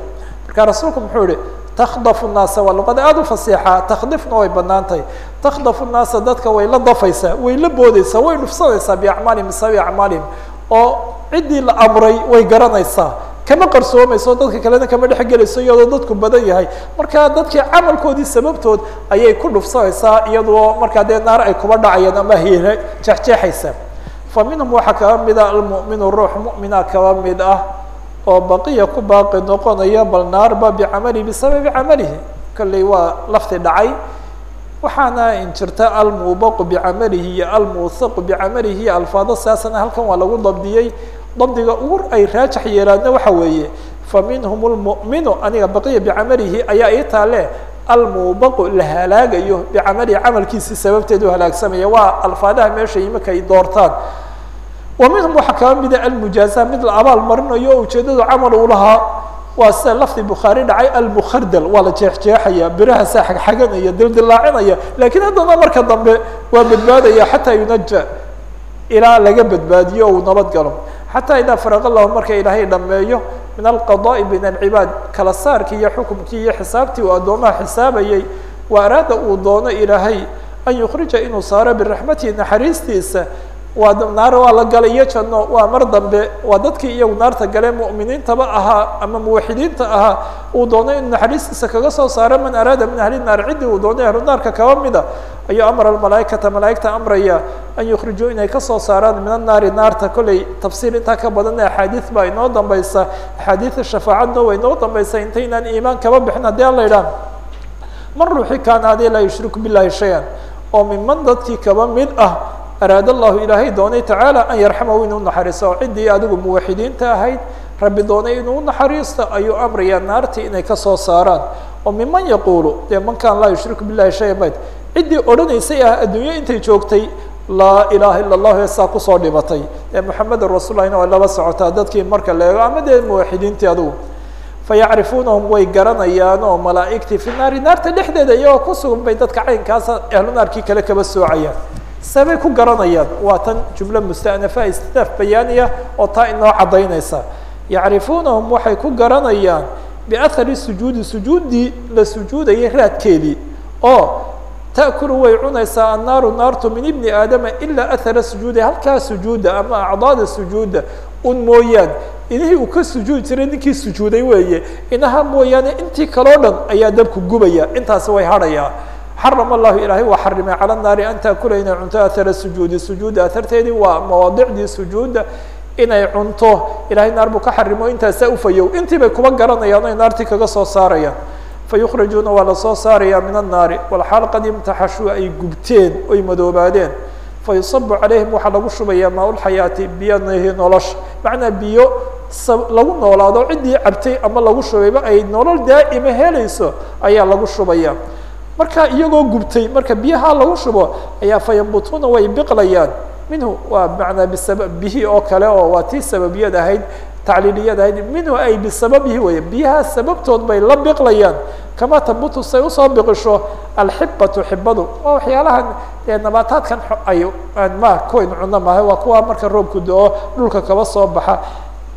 Marka rasuulku muxuu yihi takdafu naasa waa luqada aada u fasiixaa takdifna way bannaan tahay takdafu naasa dadka way la dafaysaa way la boodeysaa way dhufsanaysaa biacmaalihim bisababi acmaalihim oo ciddii la amray way garanaysaa kama qarsoomayso dadka kalena kama dhexgelayso iyadoo dadku badan yahay. Marka dadkii camalkoodii sababtood ayay ku dhufsanaysaa iyadoo markaa dee naar ay kuba dhacayaan ama hiire jeexjeexaysa fa minhum waxaa kaba mid ah almu'minu ruux mu'mina kaba mid ah oo baqiya ku baaqi noqonaya bal naarba bicamalihi bisababi camalihi kolley waa lafti dhacay. Waxaana injirta almubaqu bicamalihi iyo almuusaqu bicamalihi alfaado siyaasana halkan waa lagu dabdiyey dabdiga ugu ay raajax yeelaadna waxa weeye fa minhum lmu'minu aniga baqiya bicamalihi ayaa ii taale almuubaqu la halaagayo bicamalihi camalkiisii sababteed halaagsamaya waa alfaadaha meesha imika ay doortaan. Wa minhum waxaa mida almujaaza mid la abaal marinayo o ujeedadu camal uu lahaa waa sida lafdi bukhaari dhacay almukhardal waa la jeexjeexaya biraha saa xagxaganaya dildilaacinaya lakiin haddana marka dambe waa badbaadaya xataa yunaja ilaa laga badbaadiyo uu nabad galo xataa idaa faraqa lahu marka ilaahay dhameeyo min alqada'i bayna alcibaad kala saarkii iyo xukumkii iyo xisaabtii uu addoomaha xisaabayay wa araada uu doono ilaahay an yukhrija inuu saaro biraxmatihi naxariistiisa waa naar waa la galay iyo janno waa mar dambe. Waa dadkii iyagu naarta gale mu'miniintaba ahaa ama muwaxidiinta ahaa uu doonay in naxariistiisa kaga soo saaro man araada min ahli naar ciddii uu doonay ahlu naarka kaba mida ayuu amara almalaaikata malaaigta amraya an yukhrijuu inay ka soo saaraan min annaari naarta kolley tafsiir intaa ka badan axaadiid baa inoo dambaysa. Axaadiida shafaacadna waa inoo dambaysa. Intaynaan iimaan kaba bixin haddii an la idhaah man ruuxi kaana adii laa yushriku billahi shay-an. Oo miman dadkii kaba mid ah araad allahu ilaahay doonay tacaala an yarxamahu inuu naxariisto ciddii adigu muwaxidiinta ahayd rabbi doonay inuu naxariisto ayuu amrayaa naartii inay ka soo saaraan. Oo miman yaquulu dee mankaan laa yushriku billahi shayan bad ciddii odhanaysay ah adduunyo intay joogtay laa ilaha ila allahu heesaa ku soo dhibatay ee moxamedan rasuullahina waa laba socotaa dadkii marka la eego ama dee muwaxidiintii adigu? Fayacrifuunahum way garanayaan oo malaa'igtii fi naari naarta dhexdeeda iyagoo ku sugan bay dadka caynkaasa ahlu naarkii kale kaba soocayaan sabay ku garanayaan waa tan jumlo mustanafa istinaaf bayaaniya oo taa inoo caddaynaysa yacrifuunahum waxay ku garanayaan biathari sujuudi sujuuddii la sujuudayay raadkeedii oo ta'kulu way cunaysaa annaaru naartu min ibni aadama ilaa athara sujuudi halkaa sujuudda ama acdaada sujuudda un mooyaan inihii uu ka sujuudi jiray ninkii sujuuday weeye inaha mooyaane intii kaloo dhan ayaa dabku gubaya intaasi way hadhayaa xaram allahu ilaahay waa xarimay cala naari an taakula inay cunto athara sujuudi. Sujuudda atharteedii waa mawaadicdii sujuudda inay cunto. Ilahay naar buu ka xarimo intaasaa ufayow intii bay kuba garanayaan oy naartii kaga soo saarayaan. Fayukhrijuuna waa la soo saaraya min annaari. Walxaal qad imtaxashuu ay gubteen oy madoobaadeen. Fayusabu calayhim waxaa lagu shubayaa maa lxayaati biyo nihi nolosha macnaa biyo lagu noolaado ciddii cabtay ama lagu shubayba ay nolol daa'ima helayso ayaa lagu shubaya marka iyagoo gubtay marka biyaha lagu shubo ayaa fayambutuuna way biqlayaan. Minhu waa manaa bisaba bihi oo kale oo waa tii sababiyad ahayd tacliiliyad ahayd. Minhu ay bisababihi wey biyaha sababtood bay la biqlayaan. Kama tambutu say u soo biqisho alxibatu xibadu waa waxyaalahan dee nabaataadkan ay ma kuwayn cuno maaha waa kuwa marka roobku do-o dhulka kaba soo baxa.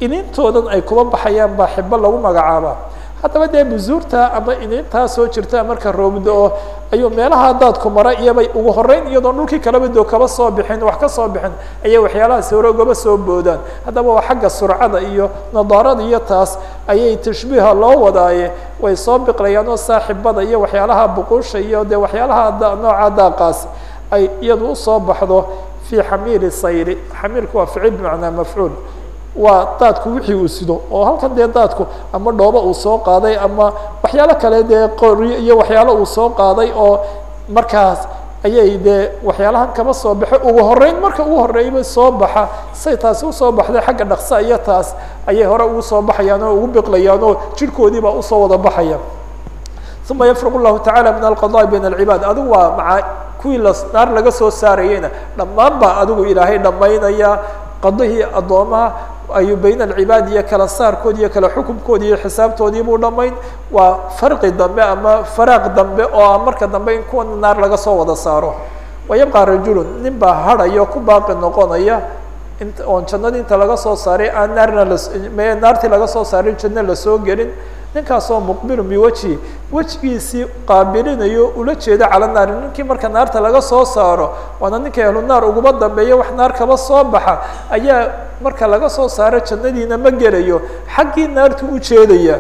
Inintoodan ay kuba baxayaan baa xibo lagu magacaaba haddaba dee buzuurta ama inintaa soo jirta marka roobdo-o ayuu meelaha daadku mara iyobay ugu horeyn iyadoon dhulkii kalaba doo kaba soo bixin wax ka soo bixin ayay waxyaalahaasi hore soo boodaan. Haddaba waa xagga surcada iyo nadaarada iyo taas ayay tashbiiha loo wadaaye. Way soo biqlayaan oo saaxibada iyo waxyaalaha buquusha iyo dee waxyaalaha nooca daaqaas ay iyadu u soo baxdo fii xamiili sayri. Xamiilku waa ficil bimacnaa mafcuul waa daadku wixii uu sido oo halkan dee daadku ama dhoobo uu soo qaaday ama waxyaalo kale dee qoryo iyo waxyaalo uu soo qaaday oo markaas ayay dee waxyaalahan kaba soo baxo. Ugu horeyn marka ugu horreeyba soo baxa say taasi u soo baxday xagga dhaqsa iyo taas ayay hore ugu soo baxayaan oo ugu biqlayaan oo jirhkoodii baa u soo wada baxaya uma yafruq llahu tacala min alqadaءi bayn alcibaad adigu waa maca kuwii la naar laga soo saarayeyna dhammaan baa adigu ilaahay dhamaynaya qadihii addoomaha ayuu bayna alcibaad iyo kala saarkoodi iyo kala xukumkoodi iyo xisaabtoodii buu dhamayn waa farqi dambe ama faraaq dambe oo ah marka dambe in kuwa naar laga soo wada saaro. Wayabqa rajulun nin baa hadhayo ku baaqi noqonaya int oon jannadii inta laga soo saaray aan naarna las naartii laga soo saaray janno la soo gelin ninkaasoo muqbilun biwajhi wejigiisii qaabilinayo ula jeeda cala naari. Ninkii marka naarta laga soo saaro waana ninka ahlu naar uguma dambeeya wax naar kaba soo baxa. Ayaa marka laga soo saaro jannadiina ma gelayo. Xaggii naartu u jeedaya.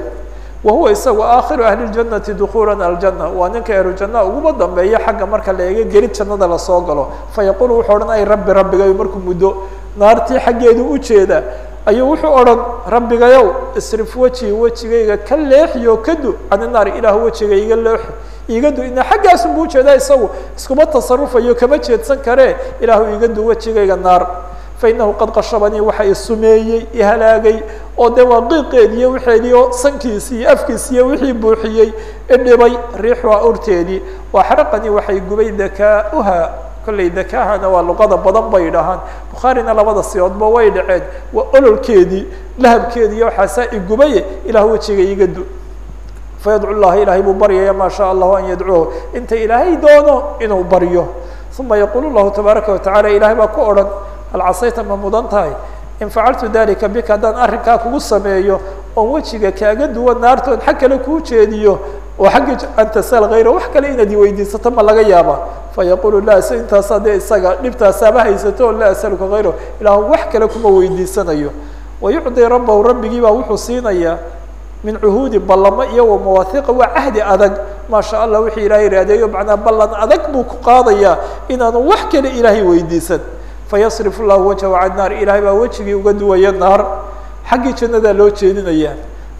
Wa huwa isagu aakhiru ahli ljanati dukuulan aljana waa ninka ahlu janna uguma dambeeya xagga marka la eego gelid jannada la soo galo. Fa yaquulu wuxuu odhan ay rabbi rabbigayo markuu muddo. Naartii xaggeedu u jeeda ayuu wuxuu odhan rabbigayow isrif weji wejigayga ka leexiyo kadu cani naar ilaahu wejiga iga leexi iga du ina xaggaasun buu u jeedaa isagu. Iskuma tasarufayo kama jeedsan karee ilaahu iga du wejigayga naar. Fainahu qad qashabanii waxa i sumeeyey i halaagay oo dee waa qiiqeedii iyo wixeedii oo sankiisii iyo afkiisi iyo wixii buuxiyey idhibay riixuha urteedii. Waa xaraqanii waxay gubay dakaa-uha kolley dakaahana waa luqada badan bay dhahaan. Bukhaarina labada siyoodba way dhaceen. Waa ololkeedii lahabkeedii iyo waxaasaa igubaye ilah wejiga iga du. Fayadcu llaha ilaahay buu baryaya maa shaa allahu an yadcuuhu. Inta ilaahay doono inuu baryo. Uma yaqulu llahu tabaaraka watacala ilahay baa ku odhan hal casayta ma mudan tahay? In facaltu dalika bika haddaan arrinkaa kugu sameeyo oon wejiga kaaga duwan naartoon xag kale kuu jeediyo oo xagga an tasal hayra wax kale inaad iweydiisato ma laga yaaba fayaqulu la s intaasaa dee isaga dhibtaasaaba haysato laa asaluka hayro ilahu wax kale kuma weydiisanayo. Wayucdi rabbahu rabbigii baa wuxuu siinayaa min cuhuudi ballamo iyo wa mawaahiqa waa cahdi adag. Maa sha allah wixii ilaahay raadeeyo macnaa ballan adag buu ku qaadayaa inaanu wax kale ilaahay weydiisan. Fayasrifu llahu wajhahu can naar. Ilahay baa wejigii uga duwaya naar. Xaggii jannadaa loo jeedinaya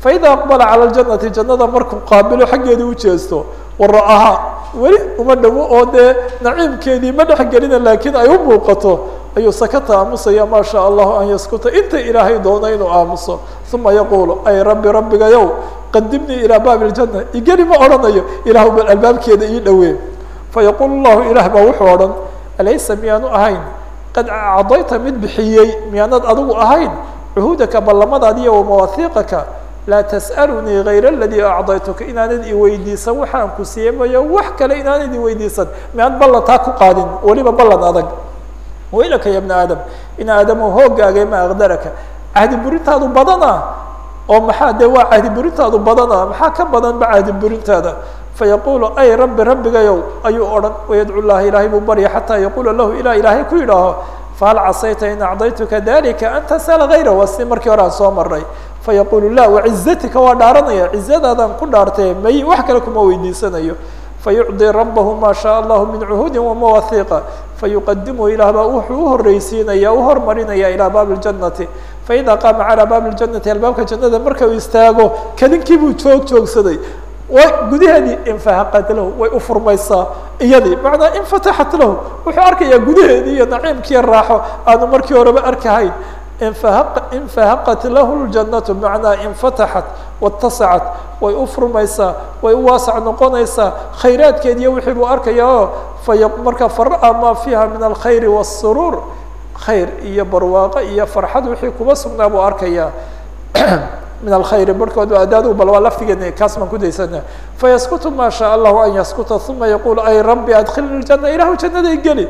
faida aqbala cala ljanati jannada markuu qaabilo xaggeedii ujeesto wara-aha weli uma dhowo oo dee naciimkeedii ma dhex gelina laakiin ay u muuqato ayuu sakata aamusaya maa shaa allahu an yaskuta inta ilaahay doono inuu aamuso uma yaquulu ay rabbi rabbigayow qadimnii ilaa baabi ljana igeli ma odhanayo ilahu bal albaabkeeda ii dhowee fayaqulu llahu ilaah baa wuxuu odhan alaysa miyaanu ahayn qad cadayta mid bixiyey miyaanad adigu ahayn cuhuudaka ballamadaadi iyo wamawaahiiqaka laa tas'alunii hayra aladii acdaytuka inaanad iweydiisan waxaan ku siiyey mayo wax kale inaanad iweydiisan miyaan ballan taa ku qaadin? Weliba ballan adag. Waylaka ya bna aadam? In aadamu hoogaagay ma aqdaraka. Cahdi burintaadu badana oo maxaa dee waa cahdi burintaadu badana maxaa ka badan ba cahdi burintaada? Fayaqulu ay rabbi rabbigayow ayuu odhan wayadcu llaha ilaahay buu barya xataa yaqula lahu ilaa ilaahay ku yidhaaho. Fahal casayta in acdaytuka dalika an tasala hayra waa si markii hore aan soo maray fayaqulu la wacizatika waa dhaaranaya cizadaadaan ku dhaartee may wax kale kuma weydiisanayo fayucdi rabahu ma shaء allahu min cuhuudi wamawaahiqa fayuqadimuhu ilah baa wuxuu uhoreysiinaya u hormarinaya ilaa baabi اljanati faida qaama calى baabi اljanati albaabka jannada marka uu istaago kadinkii buu joog joogsaday way gudaheedii infahaqat lahu way ufurmaysaa iyadii macnaa infataxat lahu wuxuu arkayaa gudaheedii iyo naciimkiiyo raaxo aanu markii horeba arkahayn infahaqat lahu ljanatu macnaa infataxat watasacat way u furmaysaa way u waasac noqonaysaa khayraadkeed iyo wixii buu arkaya oo fa marka fara-a maa fiiha min alkhayri wasuruur khayr iyo barwaaqo iyo farxad wixii kuba sugnaa buu arkayaa min alkhayri barhkood adaadu bal waa laftigeena kaas baan ku daysana fayaskutu ma shaء allahu an yaskuta uma yaqul ay rabbi adkilni ljana ilahu jannaday geli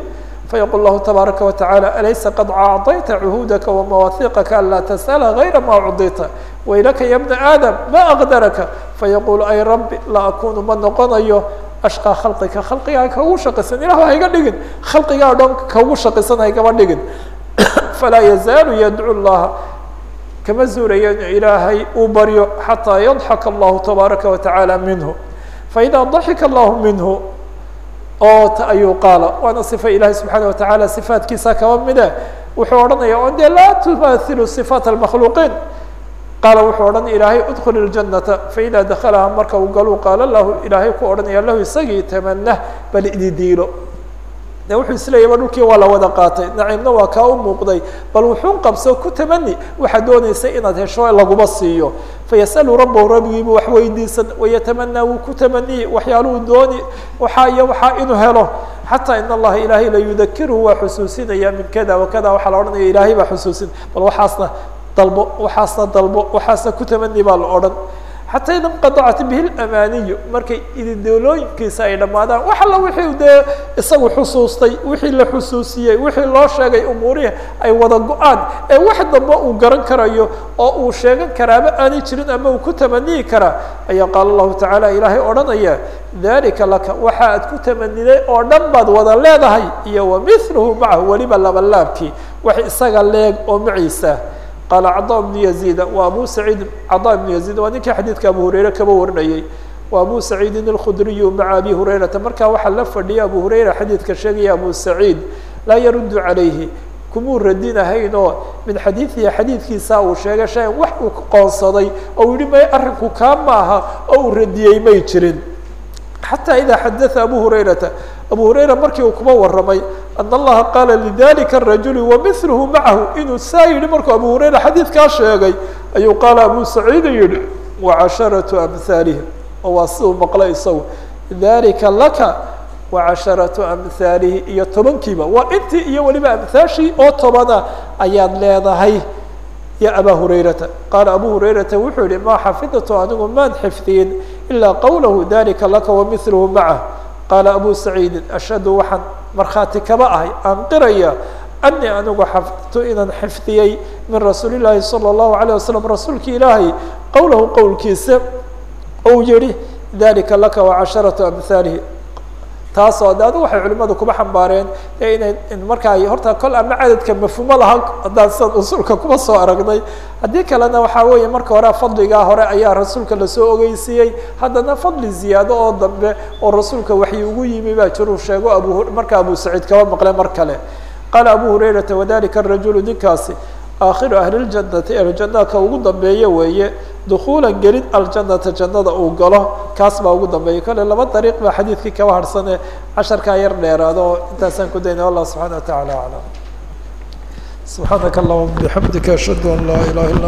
fayaqul lahu tabaaraka wataعalى alaysa qad acطayta cuhuudaka wamawaahiqaka an laa tasأla غayra ma ucdita waylaka ya bna aadam ma aqdaraka fayaqul ay rabbi la akunu ma noqonayo ashqى khalqika khalqigaa kaugu shaqaysan ilahu hayga dhigin khalqigaa dhan kaugu shaqaysan haygama dhigin falaa yazaalu yadcu llaha kama zuulayo inu ilaahay uu baryo xataa yadxaka allahu tabaaraka wataعaalى minhu faida daxika allahu minhu oo t ayuu qaala waana صifa ilahi subxaana wataعala صifaatkiisa kaba mide wuxuu odhanaya o de laa tumahilu صifaat الmakhluuqiin qaala wuxuu odhan ilaahay udkul الjanata faida dakalaha marka uu galuu qaala lahu ilaahay ku odhanaya lahu isagii tamanah bal idi diilo de wuxuu isleeyay ba dhulkii waa la wada qaatay. Naciimna waa kaa u muuqday bal wuxuu qabso ku tamani waxaa dooneysay inaad hesho laguma siiyo. Fayasأlu rabahu rabbigiibu wax weydiisan wayatamanaa wuu ku tamaniyi waxyaaluhu dooni waxaa iyo waxaa inuu helo xataa in allaha ilaahay la waa xusuusinaya min kada wakada waxaa la odhanaya ilaahay baa xusuusin. Bal waxaasna dalbo waxaasna dalbo waxaasna ku tamani baa la odhan xataa ida inqadacat bihi lamaaniyu markay ididoolooyinkiisa ay dhammaadaan wax alla wixii dee isagu xusuustay wixii la xusuusiyey wixii loo sheegay umuurihi ay wada go'aan ee wax dambe uu garan karayo oo uu sheegan karaaba aanay jirin ama uu ku tamaniyi karaa ayaa qaala allahu tacaala ilaahay odhanaya dalika laka waxa aad ku tamaniday oo dhan baad wada leedahay iyo wamiluhu macahu weliba labalaabkii wax isaga leeg oo maciisa qaala cadaa bnu yaziida wa abu saciid cadaa ibnu yaziid waa ninkii xadiidka abu hurayre kaba warinayey wa abu saciidin alkhudriyu maca abi hurayrata markaa waxaa la fadhiya abu hurayra xadiidka sheegaya abu saciid laa yaruddu calayhi kumuu radinahayn oo min xadiidihi xadiidkiisa uu sheegay shayan wax uu qoonsaday oo yihi may arrinku kaa maaha oo uu radiyey may jirin xatى ida xadaثa abu hurayrata abu hurayra markii uu kuba waramay an allaha qaala lidalika الrajuli wamilhu macahu inuu saa yihi markuu abu hurayra xadiidkaa sheegay ayuu qaala abu saciida yihi wacasharaةu amhaalihim oo waa siduu maqlay isagu dalika laka wacasharaةu amhaalihi iyo tobankiiba waa intii iyo weliba amhaashii oo tobana ayaad leedahay ya abaa hurayrata qaala abu hurayrata wuxuu yihi ma xafidtu anigu maan xifdiyin ilaa qawlahu dalika laka wamilhu macah qaala abu saciidin ashhadu waxaan markhaati kaba ahay aan qiraya anii anigu xafidtu inaan xifdiyey min rasuuli llaahi salى اllahu alيه wasalam rasuulki ilaahay qowlahu qowlkiisa ou yihi dalika laka wacasharaةu amhaalihi taasoo de adigu waxay culimadu kuba xambaareen ee inay markaa horta kol ama cadadka mafhuumo laha haddaan sidan usulka kuba soo aragnay. Haddii kalena waxaa weeye marka hore fadligaa hore ayaa rasuulka la soo ogeysiiyey. Haddana fadli ziyaado oo dambe oo rasuulka waxyi ugu yimi baa jiruu sheego abu marka abu saciid kaba maqle mar kale. Qaala abu hurayrata wadalika arajulu ninkaasi aakhiru ahli ljanati ahlujannaha ka ugu dambeeya weeye dukuula gelin aljanata jannada uu galo kaas baa ugu dambeeya kale laba dariiq baa xadiidkii kaba harhsane casharkaa yar dheeraado oo intaasaan ku dayna allah subxana wa tacala aclam subxaanaka allahuma bixamdika ashhadu an laa ilaha illa